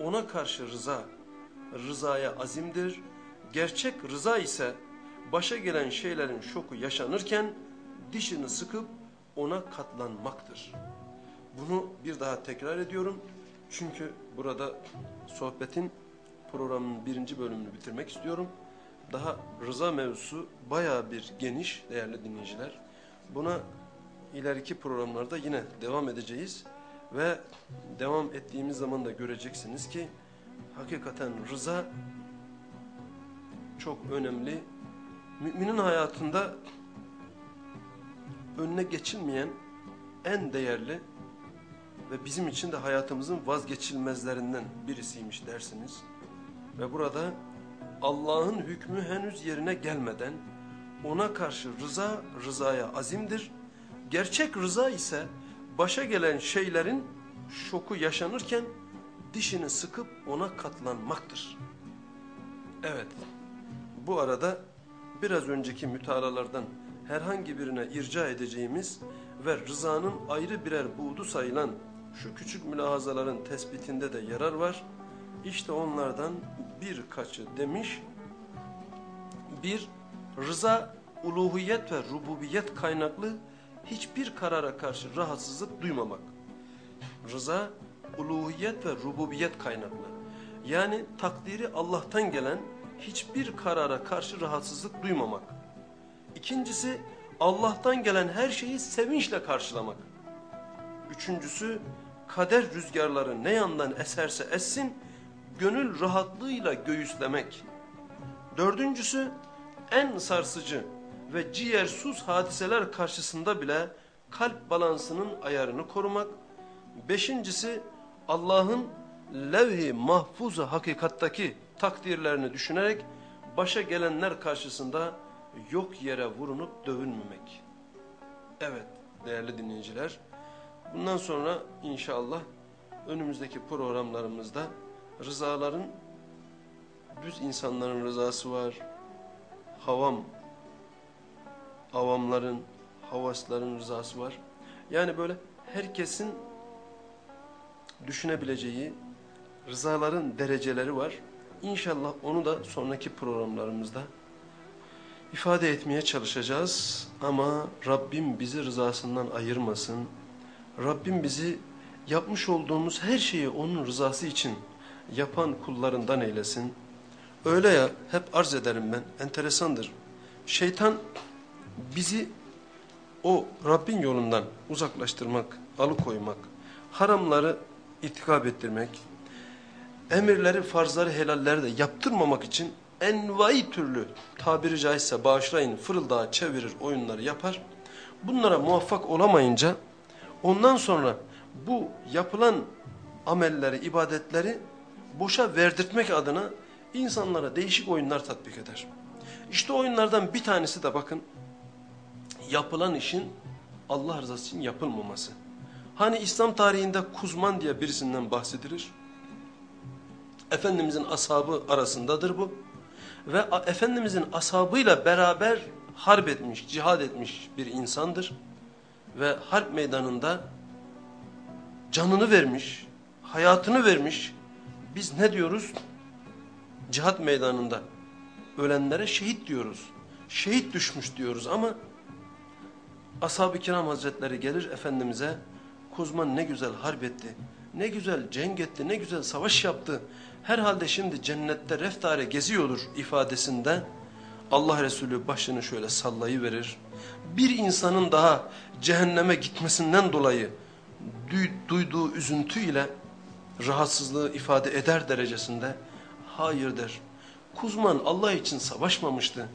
ona karşı rıza, rızaya azimdir. Gerçek rıza ise başa gelen şeylerin şoku yaşanırken dişini sıkıp ona katlanmaktır. Bunu bir daha tekrar ediyorum. Çünkü burada sohbetin programın birinci bölümünü bitirmek istiyorum. Daha rıza mevzusu baya bir geniş değerli dinleyiciler. Buna ileriki programlarda yine devam edeceğiz. Ve devam ettiğimiz zaman da göreceksiniz ki hakikaten rıza çok önemli. Müminin hayatında önüne geçilmeyen en değerli ve bizim için de hayatımızın vazgeçilmezlerinden birisiymiş dersiniz. Ve burada Allah'ın hükmü henüz yerine gelmeden ona karşı rıza rızaya azimdir. Gerçek rıza ise başa gelen şeylerin şoku yaşanırken dişini sıkıp ona katlanmaktır. Evet, bu arada biraz önceki mütalalardan herhangi birine irca edeceğimiz ve rızanın ayrı birer buğdu sayılan şu küçük mülahazaların tespitinde de yarar var. İşte onlardan birkaçı demiş. Bir, rıza, uluhiyet ve rububiyet kaynaklı hiçbir karara karşı rahatsızlık duymamak. Rıza, uluhiyet ve rububiyet kaynaklı. Yani takdiri Allah'tan gelen hiçbir karara karşı rahatsızlık duymamak. İkincisi, Allah'tan gelen her şeyi sevinçle karşılamak. Üçüncüsü, kader rüzgarları ne yandan eserse essin, gönül rahatlığıyla göğüslemek. Dördüncüsü, en sarsıcı ve ciğersuz hadiseler karşısında bile kalp balansının ayarını korumak. Beşincisi, Allah'ın levh-i mahfuz hakikattaki takdirlerini düşünerek başa gelenler karşısında yok yere vurunup dövünmemek. Evet değerli dinleyiciler, bundan sonra inşallah önümüzdeki programlarımızda rızaların, düz insanların rızası var, havam, avamların, havasların rızası var. Yani böyle herkesin düşünebileceği rızaların dereceleri var. İnşallah onu da sonraki programlarımızda ifade etmeye çalışacağız. Ama Rabbim bizi rızasından ayırmasın. Rabbim bizi yapmış olduğumuz her şeyi onun rızası için yapan kullarından eylesin. Öyle ya hep arz ederim ben enteresandır. Şeytan bizi o Rabbin yolundan uzaklaştırmak, alıkoymak, haramları itikab ettirmek, emirleri, farzları, helalleri de yaptırmamak için envai türlü tabiri caizse bağışlayın fırıldağı çevirir oyunları yapar. Bunlara muvaffak olamayınca ondan sonra bu yapılan amelleri, ibadetleri boşa verdirtmek adına insanlara değişik oyunlar tatbik eder. İşte oyunlardan bir tanesi de bakın yapılan işin Allah rızası için yapılmaması. Hani İslam tarihinde Kuzman diye birisinden bahsedilir. Efendimizin ashabı arasındadır bu. Ve Efendimizin ashabıyla beraber harp etmiş, cihad etmiş bir insandır. Ve harp meydanında canını vermiş, hayatını vermiş. Biz ne diyoruz? Cihat meydanında ölenlere şehit diyoruz. Şehit düşmüş diyoruz ama Ashab-ı kiram hazretleri gelir Efendimiz'e Kuzman ne güzel harp etti, ne güzel cenk etti, ne güzel savaş yaptı. Herhalde şimdi cennette reftare geziyordur ifadesinde Allah Resulü başını şöyle sallayıverir. Bir insanın daha cehenneme gitmesinden dolayı duyduğu üzüntüyle rahatsızlığı ifade eder derecesinde hayır der. Kuzman Allah için savaşmamıştı.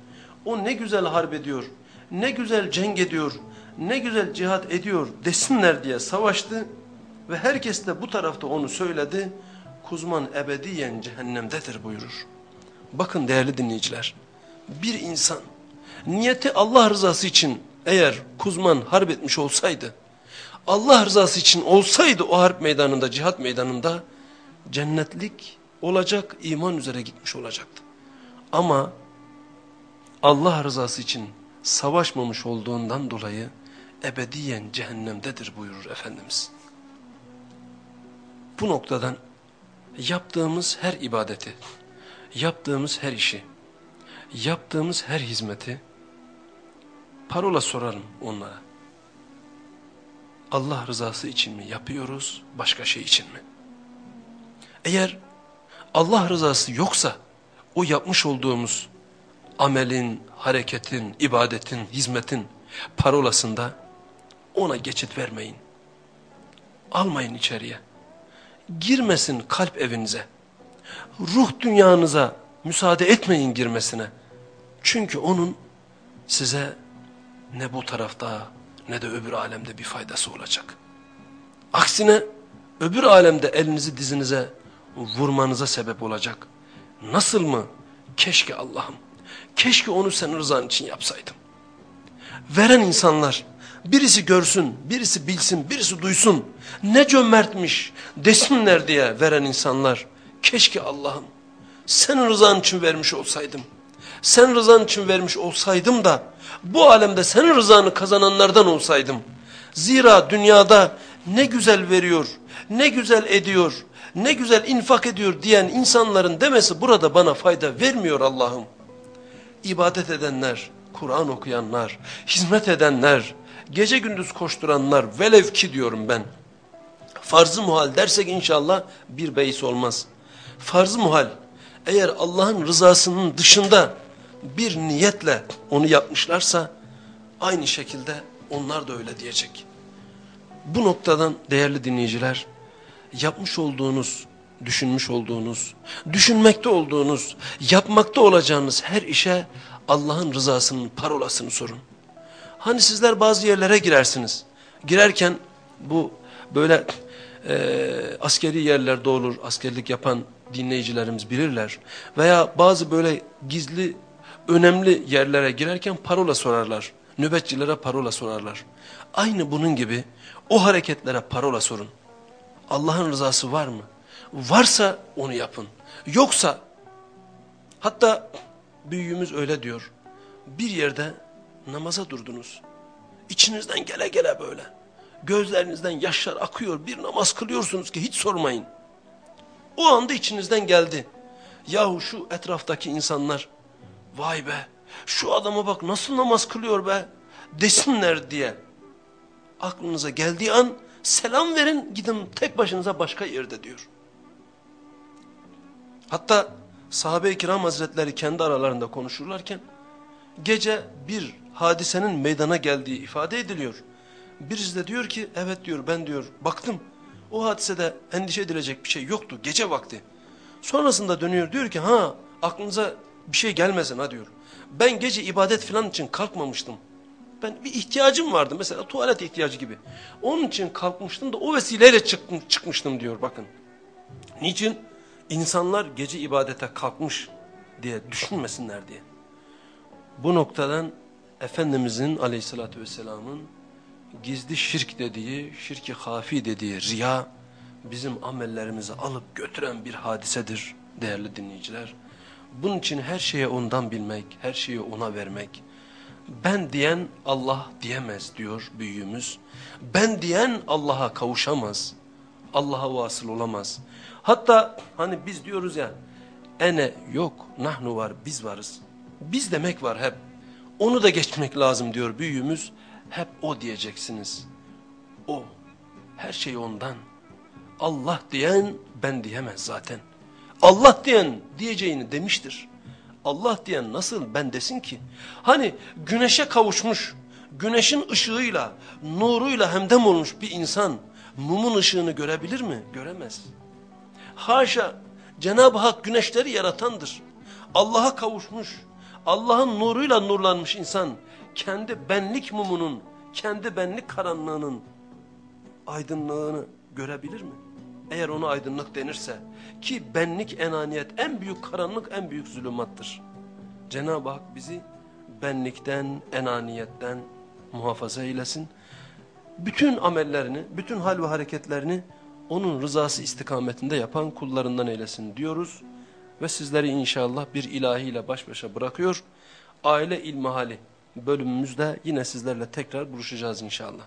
O ne güzel harp ediyor, ne güzel cenk ediyor, ne güzel cihat ediyor desinler diye savaştı ve herkes de bu tarafta onu söyledi. Kuzman ebediyen cehennemdedir buyurur. Bakın değerli dinleyiciler, bir insan niyeti Allah rızası için eğer Kuzman harp etmiş olsaydı, Allah rızası için olsaydı o harp meydanında, cihat meydanında cennetlik olacak, iman üzere gitmiş olacaktı. Ama Allah rızası için savaşmamış olduğundan dolayı ebediyen cehennemdedir buyurur Efendimiz. Bu noktadan yaptığımız her ibadeti, yaptığımız her işi, yaptığımız her hizmeti parola sorarım onlara. Allah rızası için mi yapıyoruz, başka şey için mi? Eğer Allah rızası yoksa o yapmış olduğumuz amelin, hareketin, ibadetin, hizmetin parolasında ona geçit vermeyin. Almayın içeriye. Girmesin kalp evinize. Ruh dünyanıza müsaade etmeyin girmesine. Çünkü onun size ne bu tarafta ne de öbür alemde bir faydası olacak. Aksine öbür alemde elinizi dizinize vurmanıza sebep olacak. Nasıl mı? Keşke Allah'ım, keşke onu senin rızan için yapsaydım. veren insanlar birisi görsün, birisi bilsin, birisi duysun. Ne cömertmiş desinler diye veren insanlar. Keşke Allah'ım senin rızan için vermiş olsaydım. Sen rızan için vermiş olsaydım da bu alemde senin rızanı kazananlardan olsaydım. Zira dünyada ne güzel veriyor, ne güzel ediyor, ne güzel infak ediyor diyen insanların demesi burada bana fayda vermiyor Allah'ım. İbadet edenler, Kur'an okuyanlar, hizmet edenler, gece gündüz koşturanlar velev ki diyorum ben. Farz-ı muhal dersek inşallah bir beis olmaz. Farz-ı muhal eğer Allah'ın rızasının dışında bir niyetle onu yapmışlarsa aynı şekilde onlar da öyle diyecek. Bu noktadan değerli dinleyiciler yapmış olduğunuz, düşünmüş olduğunuz, düşünmekte olduğunuz, yapmakta olacağınız her işe Allah'ın rızasının parolasını sorun. Hani sizler bazı yerlere girersiniz. Girerken bu böyle e, askeri yerlerde olur, askerlik yapan dinleyicilerimiz bilirler. Veya bazı böyle gizli, önemli yerlere girerken parola sorarlar. Nöbetçilere parola sorarlar. Aynı bunun gibi o hareketlere parola sorun. Allah'ın rızası var mı? Varsa onu yapın. Yoksa hatta büyüğümüz öyle diyor. Bir yerde namaza durdunuz. İçinizden gele gele böyle. Gözlerinizden yaşlar akıyor. Bir namaz kılıyorsunuz ki hiç sormayın. O anda içinizden geldi. Yahu şu etraftaki insanlar vay be şu adama bak nasıl namaz kılıyor be desinler diye aklınıza geldiği an selam verin gidin tek başınıza başka yerde diyor. Hatta sahabe-i kiram hazretleri kendi aralarında konuşurlarken gece bir hadisenin meydana geldiği ifade ediliyor. Birisi de diyor ki evet diyor ben diyor baktım o hadisede endişe edilecek bir şey yoktu gece vakti. Sonrasında dönüyor diyor ki ha aklınıza bir şey gelmesin ha diyor. Ben gece ibadet falan için kalkmamıştım. Ben bir ihtiyacım vardı mesela tuvalet ihtiyacı gibi. Onun için kalkmıştım da o vesileyle çıktım, çıkmıştım diyor bakın. Niçin? İnsanlar gece ibadete kalkmış diye düşünmesinler diye. Bu noktadan Efendimizin aleyhissalatü vesselamın gizli şirk dediği, şirki hafi dediği riya bizim amellerimizi alıp götüren bir hadisedir değerli dinleyiciler. Bunun için her şeye ondan bilmek, her şeyi ona vermek. Ben diyen Allah diyemez diyor büyüğümüz. Ben diyen Allah'a kavuşamaz. Allah'a vasıl olamaz. Hatta hani biz diyoruz ya ene yok nahnu var biz varız. Biz demek var hep. Onu da geçmek lazım diyor büyüğümüz. Hep o diyeceksiniz. O. Her şey ondan. Allah diyen ben diyemez zaten. Allah diyen diyeceğini demiştir. Allah diyen nasıl ben desin ki? Hani güneşe kavuşmuş, güneşin ışığıyla, nuruyla hemdem olmuş bir insan mumun ışığını görebilir mi? Göremez. Haşa Cenab-ı Hak güneşleri yaratandır. Allah'a kavuşmuş, Allah'ın nuruyla nurlanmış insan kendi benlik mumunun, kendi benlik karanlığının aydınlığını görebilir mi? Eğer ona aydınlık denirse ki benlik enaniyet en büyük karanlık en büyük zulümattır. Cenab-ı Hak bizi benlikten, enaniyetten muhafaza eylesin. Bütün amellerini, bütün hal ve hareketlerini onun rızası istikametinde yapan kullarından eylesin diyoruz. Ve sizleri inşallah bir ilahiyle baş başa bırakıyor. Aile ilmihali bölümümüzde yine sizlerle tekrar buluşacağız inşallah.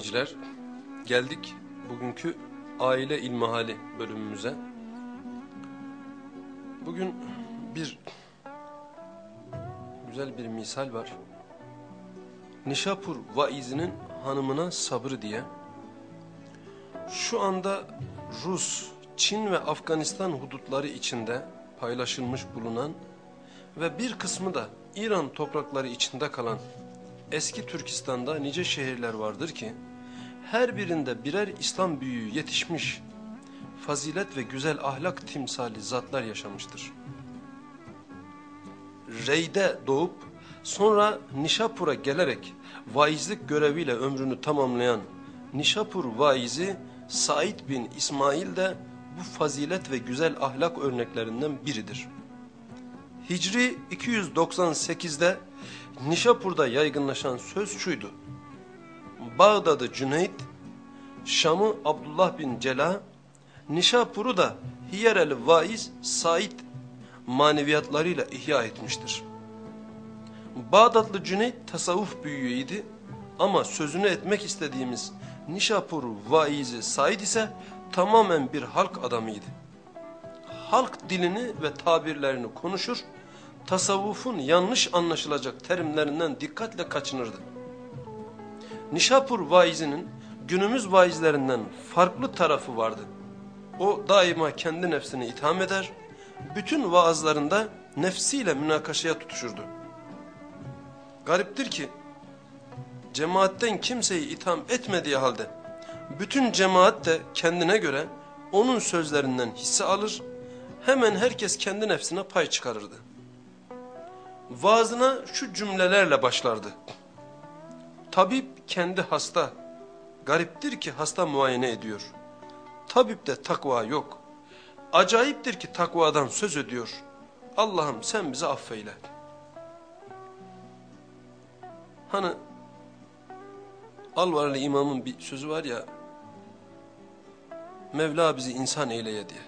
Dinleyiciler. Geldik bugünkü aile ilmihali bölümümüze. Bugün bir güzel bir misal var. Nişapur vaizinin hanımına sabır diye. Şu anda Rus, Çin ve Afganistan hudutları içinde paylaşılmış bulunan ve bir kısmı da İran toprakları içinde kalan eski Türkistan'da nice şehirler vardır ki her birinde birer İslam büyüğü yetişmiş fazilet ve güzel ahlak timsali zatlar yaşamıştır. Rey'de doğup sonra Nişapur'a gelerek vaizlik göreviyle ömrünü tamamlayan Nişapur vaizi Said bin İsmail de bu fazilet ve güzel ahlak örneklerinden biridir. Hicri 298'de Nişapur'da yaygınlaşan söz şuydu. Bağdat'ı Cüneyt, Şam'ı Abdullah bin Cela, Nişapur'u da Hiyerel Vaiz Said maneviyatlarıyla ihya etmiştir. Bağdatlı Cüneyt tasavvuf büyüğüydü ama sözünü etmek istediğimiz Nişapur Vaizi Said ise tamamen bir halk adamıydı. Halk dilini ve tabirlerini konuşur, tasavvufun yanlış anlaşılacak terimlerinden dikkatle kaçınırdı. Nişapur vaizinin günümüz vaizlerinden farklı tarafı vardı. O daima kendi nefsini itham eder, bütün vaazlarında nefsiyle münakaşaya tutuşurdu. Gariptir ki cemaatten kimseyi itham etmediği halde bütün cemaat de kendine göre onun sözlerinden hisse alır, hemen herkes kendi nefsine pay çıkarırdı. Vaazına şu cümlelerle başlardı. Tabip kendi hasta, gariptir ki hasta muayene ediyor. Tabipte takva yok. Acayiptir ki takvadan söz ediyor. Allah'ım sen bizi affeyle. Hani Alvarlı imamın bir sözü var ya, Mevla bizi insan eyleye diye.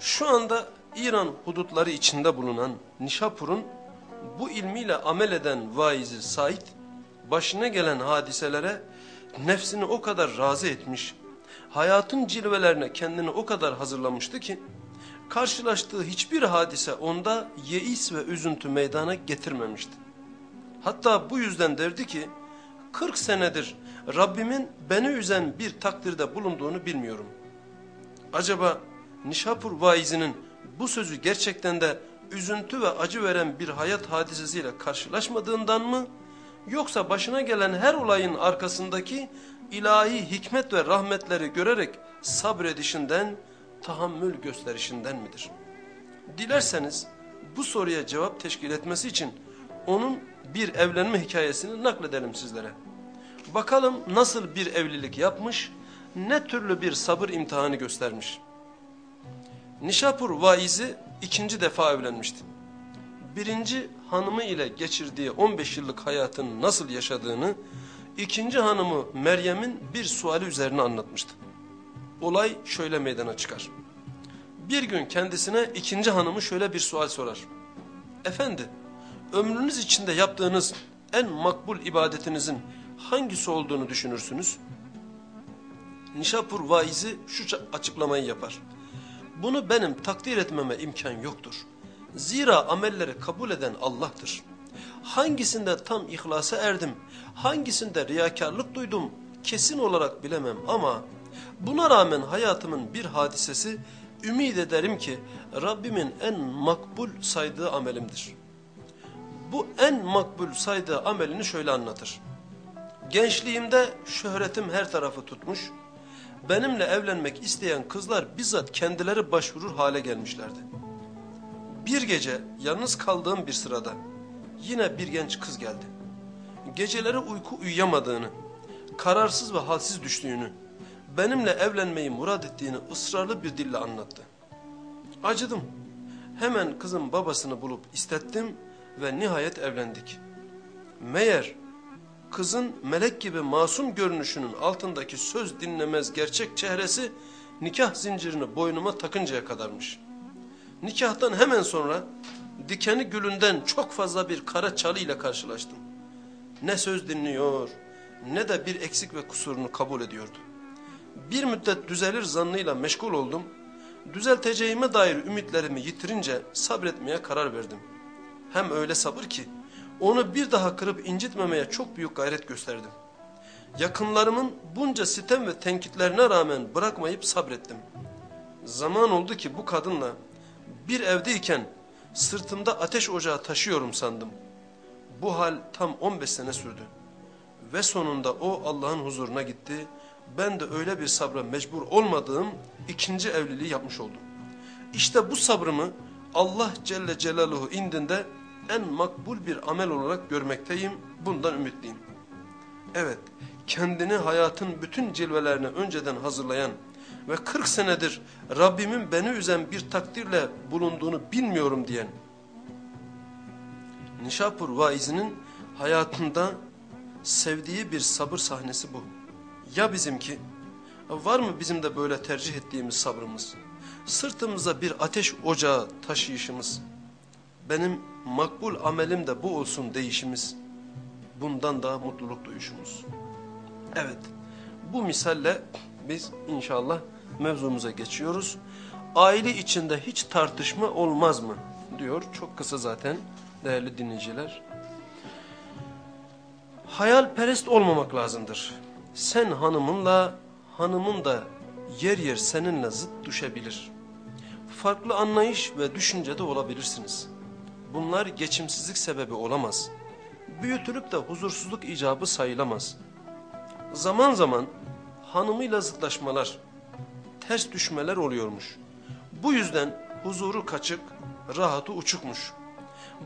Şu anda İran hudutları içinde bulunan Nişapur'un bu ilmiyle amel eden vaizi Said, başına gelen hadiselere nefsini o kadar razı etmiş, hayatın cilvelerine kendini o kadar hazırlamıştı ki, karşılaştığı hiçbir hadise onda yeis ve üzüntü meydana getirmemişti. Hatta bu yüzden derdi ki, 40 senedir Rabbimin beni üzen bir takdirde bulunduğunu bilmiyorum. Acaba Nişapur vaizinin bu sözü gerçekten de üzüntü ve acı veren bir hayat hadisesiyle karşılaşmadığından mı? Yoksa başına gelen her olayın arkasındaki ilahi hikmet ve rahmetleri görerek sabredişinden, tahammül gösterişinden midir? Dilerseniz bu soruya cevap teşkil etmesi için onun bir evlenme hikayesini nakledelim sizlere. Bakalım nasıl bir evlilik yapmış, ne türlü bir sabır imtihanı göstermiş. Nişapur vaizi ikinci defa evlenmişti. Birinci hanımı ile geçirdiği 15 yıllık hayatını nasıl yaşadığını, ikinci hanımı Meryem'in bir suali üzerine anlatmıştı. Olay şöyle meydana çıkar. Bir gün kendisine ikinci hanımı şöyle bir sual sorar. Efendi, ömrünüz içinde yaptığınız en makbul ibadetinizin hangisi olduğunu düşünürsünüz? Nişapur vaizi şu açıklamayı yapar. Bunu benim takdir etmeme imkan yoktur. Zira amelleri kabul eden Allah'tır. Hangisinde tam ihlasa erdim, hangisinde riyakarlık duydum kesin olarak bilemem ama buna rağmen hayatımın bir hadisesi ümit ederim ki Rabbimin en makbul saydığı amelimdir. Bu en makbul saydığı amelini şöyle anlatır. Gençliğimde şöhretim her tarafı tutmuş, benimle evlenmek isteyen kızlar bizzat kendileri başvurur hale gelmişlerdi. Bir gece yalnız kaldığım bir sırada yine bir genç kız geldi. Geceleri uyku uyuyamadığını, kararsız ve halsiz düştüğünü, benimle evlenmeyi murad ettiğini ısrarlı bir dille anlattı. Acıdım. Hemen kızın babasını bulup istettim ve nihayet evlendik. Meğer kızın melek gibi masum görünüşünün altındaki söz dinlemez gerçek çehresi nikah zincirini boynuma takıncaya kadarmış. Nikahtan hemen sonra dikeni gülünden çok fazla bir kara çalı ile karşılaştım. Ne söz dinliyor, ne de bir eksik ve kusurunu kabul ediyordu. Bir müddet düzelir zannıyla meşgul oldum. Düzelteceğime dair ümitlerimi yitirince sabretmeye karar verdim. Hem öyle sabır ki onu bir daha kırıp incitmemeye çok büyük gayret gösterdim. Yakınlarımın bunca sitem ve tenkitlerine rağmen bırakmayıp sabrettim. Zaman oldu ki bu kadınla bir evdeyken sırtımda ateş ocağı taşıyorum sandım. Bu hal tam 15 sene sürdü. Ve sonunda o Allah'ın huzuruna gitti. Ben de öyle bir sabra mecbur olmadığım ikinci evliliği yapmış oldum. İşte bu sabrımı Allah Celle Celaluhu indinde en makbul bir amel olarak görmekteyim. Bundan ümitliyim. Evet, kendini hayatın bütün cilvelerine önceden hazırlayan ve 40 senedir Rabbimin beni üzen bir takdirle bulunduğunu bilmiyorum diyen Nişapur vaizinin hayatında sevdiği bir sabır sahnesi bu. Ya bizimki? Var mı bizim de böyle tercih ettiğimiz sabrımız? Sırtımıza bir ateş ocağı taşıyışımız. Benim makbul amelim de bu olsun değişimiz. Bundan daha mutluluk duyuşumuz. Evet, bu misalle biz inşallah mevzumuza geçiyoruz. Aile içinde hiç tartışma olmaz mı? diyor. Çok kısa zaten değerli dinleyiciler. Hayalperest olmamak lazımdır. Sen hanımınla, hanımın da yer yer seninle zıt düşebilir. Farklı anlayış ve düşüncede olabilirsiniz. Bunlar geçimsizlik sebebi olamaz. Büyütülüp de huzursuzluk icabı sayılamaz. Zaman zaman hanımıyla zıtlaşmalar, ters düşmeler oluyormuş. Bu yüzden huzuru kaçık, rahatı uçukmuş.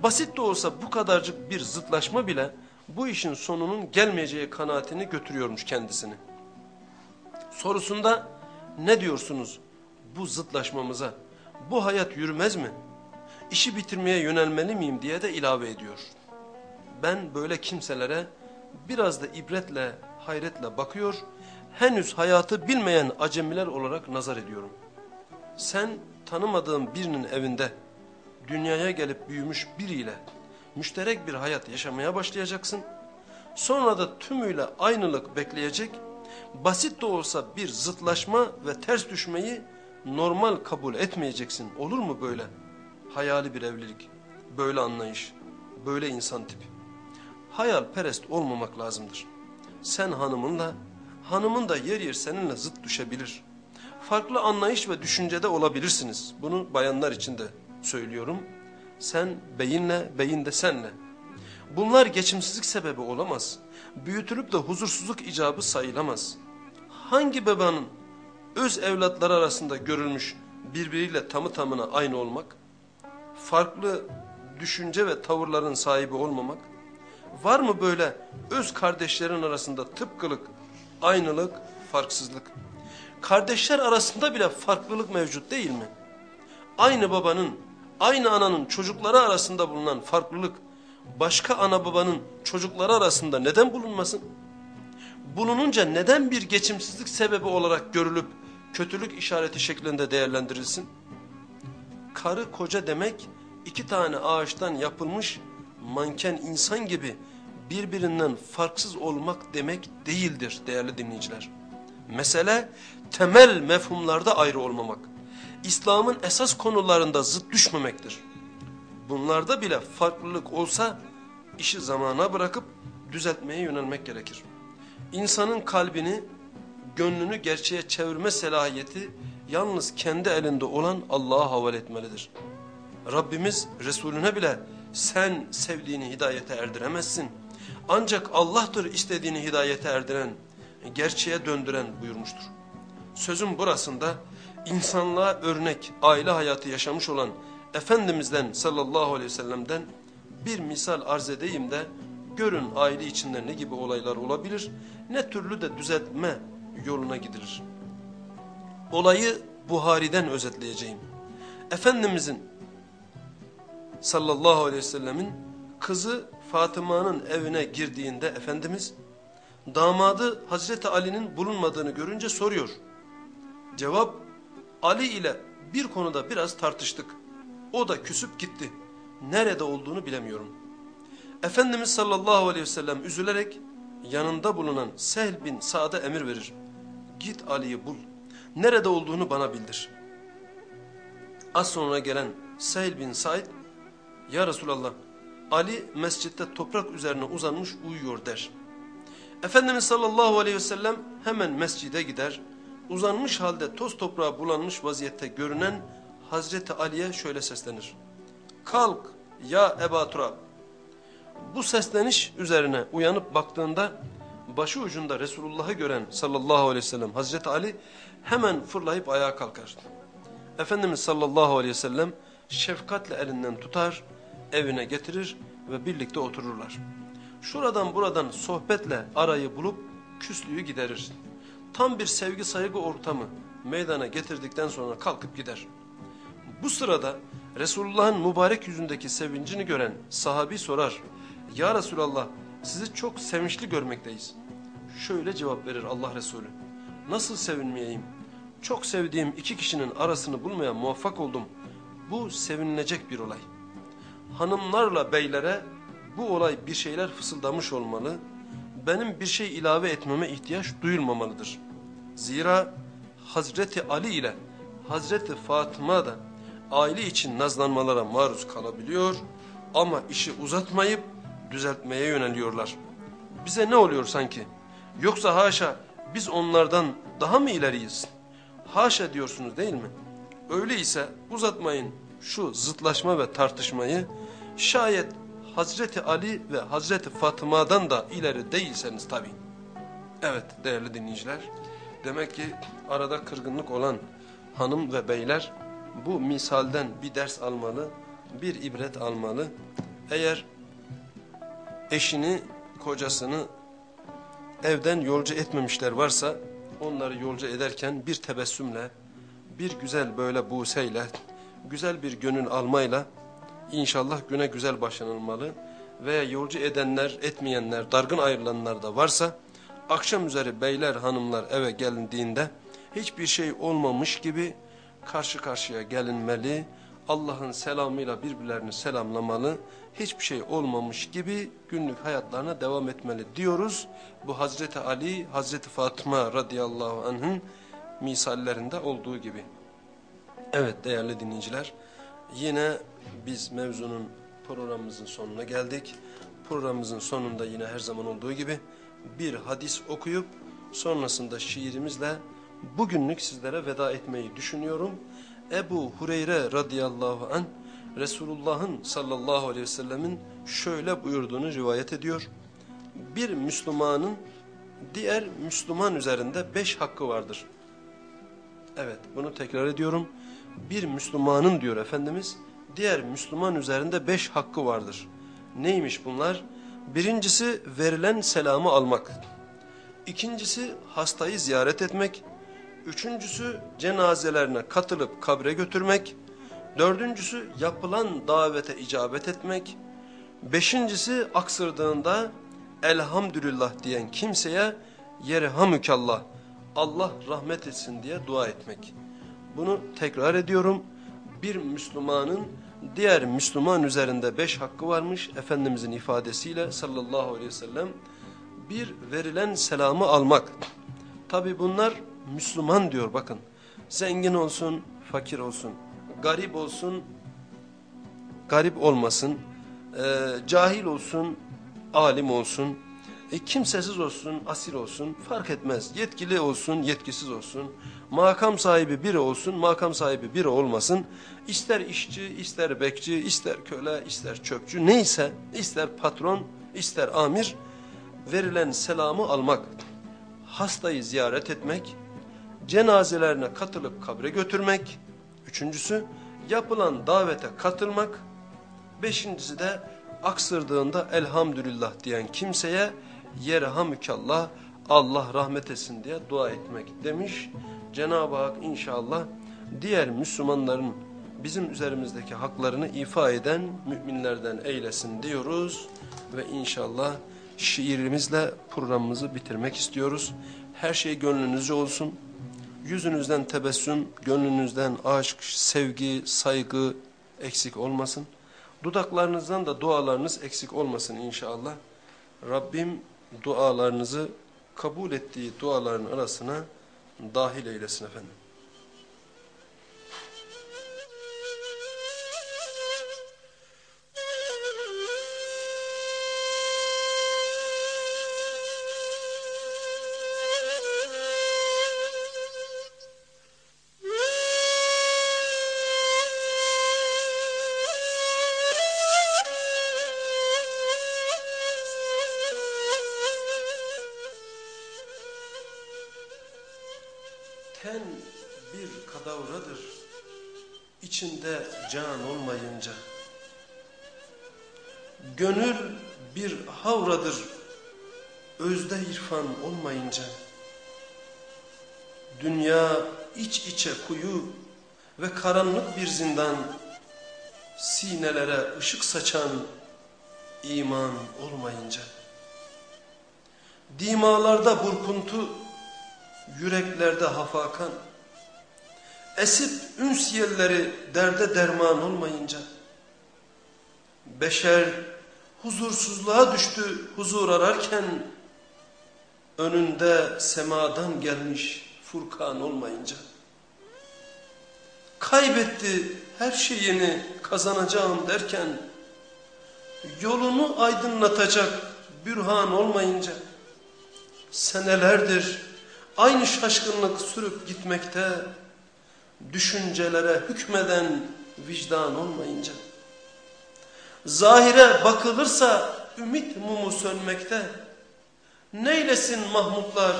Basit de olsa bu kadarcık bir zıtlaşma bile bu işin sonunun gelmeyeceği kanaatini götürüyormuş kendisini. Sorusunda ne diyorsunuz bu zıtlaşmamıza? Bu hayat yürümez mi? İşi bitirmeye yönelmeli miyim diye de ilave ediyor. Ben böyle kimselere biraz da ibretle, hayretle bakıyor, henüz hayatı bilmeyen acemiler olarak nazar ediyorum. Sen tanımadığın birinin evinde dünyaya gelip büyümüş biriyle müşterek bir hayat yaşamaya başlayacaksın. Sonra da tümüyle aynılık bekleyecek, basit de olsa bir zıtlaşma ve ters düşmeyi normal kabul etmeyeceksin. Olur mu böyle? Hayali bir evlilik, böyle anlayış, böyle insan tipi. Hayalperest olmamak lazımdır. Sen hanımınla, hanımın da yer yer seninle zıt düşebilir. Farklı anlayış ve düşüncede olabilirsiniz. Bunu bayanlar için de söylüyorum. Sen beyinle, beyin de senle. Bunlar geçimsizlik sebebi olamaz. Büyütülüp de huzursuzluk icabı sayılamaz. Hangi babanın öz evlatları arasında görülmüş birbiriyle tamı tamına aynı olmak, farklı düşünce ve tavırların sahibi olmamak, var mı böyle öz kardeşlerin arasında tıpkılık, aynılık, farksızlık? Kardeşler arasında bile farklılık mevcut değil mi? Aynı babanın, aynı ananın çocukları arasında bulunan farklılık, başka ana babanın çocukları arasında neden bulunmasın? Bulununca neden bir geçimsizlik sebebi olarak görülüp kötülük işareti şeklinde değerlendirilsin? Karı koca demek iki tane ağaçtan yapılmış manken insan gibi birbirinden farksız olmak demek değildir değerli dinleyiciler. Mesele temel mefhumlarda ayrı olmamak. İslam'ın esas konularında zıt düşmemektir. Bunlarda bile farklılık olsa işi zamana bırakıp düzeltmeye yönelmek gerekir. İnsanın kalbini, gönlünü gerçeğe çevirme selahiyeti yalnız kendi elinde olan Allah'a havale etmelidir. Rabbimiz Resulüne bile sen sevdiğini hidayete erdiremezsin. Ancak Allah'tır istediğini hidayete erdiren, gerçeğe döndüren buyurmuştur. Sözün burasında insanlığa örnek aile hayatı yaşamış olan Efendimiz'den sallallahu aleyhi ve sellem'den bir misal arz edeyim de görün aile içinde ne gibi olaylar olabilir, ne türlü de düzeltme yoluna gidilir. Olayı Buhari'den özetleyeceğim. Efendimizin sallallahu aleyhi ve sellemin kızı Fatıma'nın evine girdiğinde Efendimiz damadı Hazreti Ali'nin bulunmadığını görünce soruyor. Cevap Ali ile bir konuda biraz tartıştık. O da küsüp gitti. Nerede olduğunu bilemiyorum. Efendimiz sallallahu aleyhi ve sellem üzülerek yanında bulunan Sehl bin Sa'da emir verir. Git Ali'yi bul. Nerede olduğunu bana bildir. Az sonra gelen Sehl bin Said, Ya Resulallah, Ali mescitte toprak üzerine uzanmış uyuyor der. Efendimiz sallallahu aleyhi ve sellem hemen mescide gider. Uzanmış halde toz toprağa bulanmış vaziyette görünen Hazreti Ali'ye şöyle seslenir. Kalk ya Eba Turab. Bu sesleniş üzerine uyanıp baktığında başı ucunda Resulullah'ı gören sallallahu aleyhi ve sellem Hazreti Ali hemen fırlayıp ayağa kalkar. Efendimiz sallallahu aleyhi ve sellem şefkatle elinden tutar, evine getirir ve birlikte otururlar. Şuradan buradan sohbetle arayı bulup küslüğü giderir. Tam bir sevgi saygı ortamı meydana getirdikten sonra kalkıp gider. Bu sırada Resulullah'ın mübarek yüzündeki sevincini gören sahabi sorar. Ya Resulallah sizi çok sevinçli görmekteyiz. Şöyle cevap verir Allah Resulü. Nasıl sevinmeyeyim? Çok sevdiğim iki kişinin arasını bulmaya muvaffak oldum. Bu sevinilecek bir olay. Hanımlarla beylere bu olay bir şeyler fısıldamış olmalı. Benim bir şey ilave etmeme ihtiyaç duyulmamalıdır. Zira Hazreti Ali ile Hazreti Fatıma da aile için nazlanmalara maruz kalabiliyor ama işi uzatmayıp düzeltmeye yöneliyorlar. Bize ne oluyor sanki? Yoksa haşa biz onlardan daha mı ileriyiz? Haşa diyorsunuz değil mi? Öyleyse uzatmayın şu zıtlaşma ve tartışmayı. Şayet Hazreti Ali ve Hazreti Fatıma'dan da ileri değilseniz tabi. Evet değerli dinleyiciler. Demek ki arada kırgınlık olan hanım ve beyler bu misalden bir ders almalı, bir ibret almalı. Eğer eşini, kocasını evden yolcu etmemişler varsa onları yolcu ederken bir tebessümle, bir güzel böyle buseyle, güzel bir gönül almayla inşallah güne güzel başlanılmalı. Veya yolcu edenler, etmeyenler, dargın ayrılanlar da varsa akşam üzeri beyler, hanımlar eve gelindiğinde hiçbir şey olmamış gibi karşı karşıya gelinmeli. Allah'ın selamıyla birbirlerini selamlamalı. Hiçbir şey olmamış gibi günlük hayatlarına devam etmeli diyoruz. Bu Hazreti Ali, Hazreti Fatıma radıyallahu anh'ın misallerinde olduğu gibi. Evet değerli dinleyiciler, yine biz mevzunun programımızın sonuna geldik. Programımızın sonunda yine her zaman olduğu gibi bir hadis okuyup sonrasında şiirimizle bugünlük sizlere veda etmeyi düşünüyorum. Ebu Hureyre radıyallahu an Resulullah'ın sallallahu aleyhi ve sellemin şöyle buyurduğunu rivayet ediyor. Bir Müslümanın diğer Müslüman üzerinde beş hakkı vardır. Evet bunu tekrar ediyorum. Bir Müslümanın diyor Efendimiz diğer Müslüman üzerinde beş hakkı vardır. Neymiş bunlar? Birincisi verilen selamı almak. İkincisi hastayı ziyaret etmek. Üçüncüsü cenazelerine katılıp kabre götürmek. Dördüncüsü yapılan davete icabet etmek. Beşincisi aksırdığında elhamdülillah diyen kimseye yerhamükallah Allah rahmet etsin diye dua etmek. Bunu tekrar ediyorum. Bir Müslümanın diğer Müslüman üzerinde beş hakkı varmış. Efendimizin ifadesiyle sallallahu aleyhi ve sellem bir verilen selamı almak. Tabi bunlar Müslüman diyor bakın. Zengin olsun, fakir olsun, garip olsun, garip olmasın, e, cahil olsun, alim olsun, e, kimsesiz olsun, asil olsun fark etmez. Yetkili olsun, yetkisiz olsun, makam sahibi biri olsun, makam sahibi biri olmasın. İster işçi, ister bekçi, ister köle, ister çöpçü neyse, ister patron, ister amir verilen selamı almak, hastayı ziyaret etmek, cenazelerine katılıp kabre götürmek, üçüncüsü yapılan davete katılmak, beşincisi de aksırdığında elhamdülillah diyen kimseye yerhamükallah Allah rahmet etsin diye dua etmek demiş. Cenab-ı Hak inşallah diğer Müslümanların bizim üzerimizdeki haklarını ifa eden müminlerden eylesin diyoruz. Ve inşallah şiirimizle programımızı bitirmek istiyoruz. Her şey gönlünüzce olsun. Yüzünüzden tebessüm, gönlünüzden aşk, sevgi, saygı eksik olmasın. Dudaklarınızdan da dualarınız eksik olmasın inşallah. Rabbim dualarınızı kabul ettiği duaların arasına dahil eylesin efendim. Kadavradır, içinde can olmayınca. Gönül bir havradır, özde irfan olmayınca. Dünya iç içe kuyu ve karanlık bir zindan, sinelere ışık saçan iman olmayınca. Dimalarda burkuntu, yüreklerde hafakan, esip üns yelleri derde derman olmayınca, beşer huzursuzluğa düştü huzur ararken, önünde semadan gelmiş Furkan olmayınca, kaybetti her şeyini kazanacağım derken, yolunu aydınlatacak bürhan olmayınca, senelerdir aynı şaşkınlık sürüp gitmekte, düşüncelere hükmeden vicdan olmayınca. Zahire bakılırsa ümit mumu sönmekte. Neylesin Mahmutlar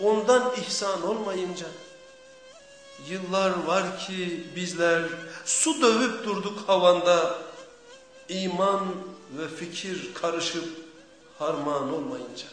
ondan ihsan olmayınca. Yıllar var ki bizler su dövüp durduk havanda. İman ve fikir karışıp harman olmayınca.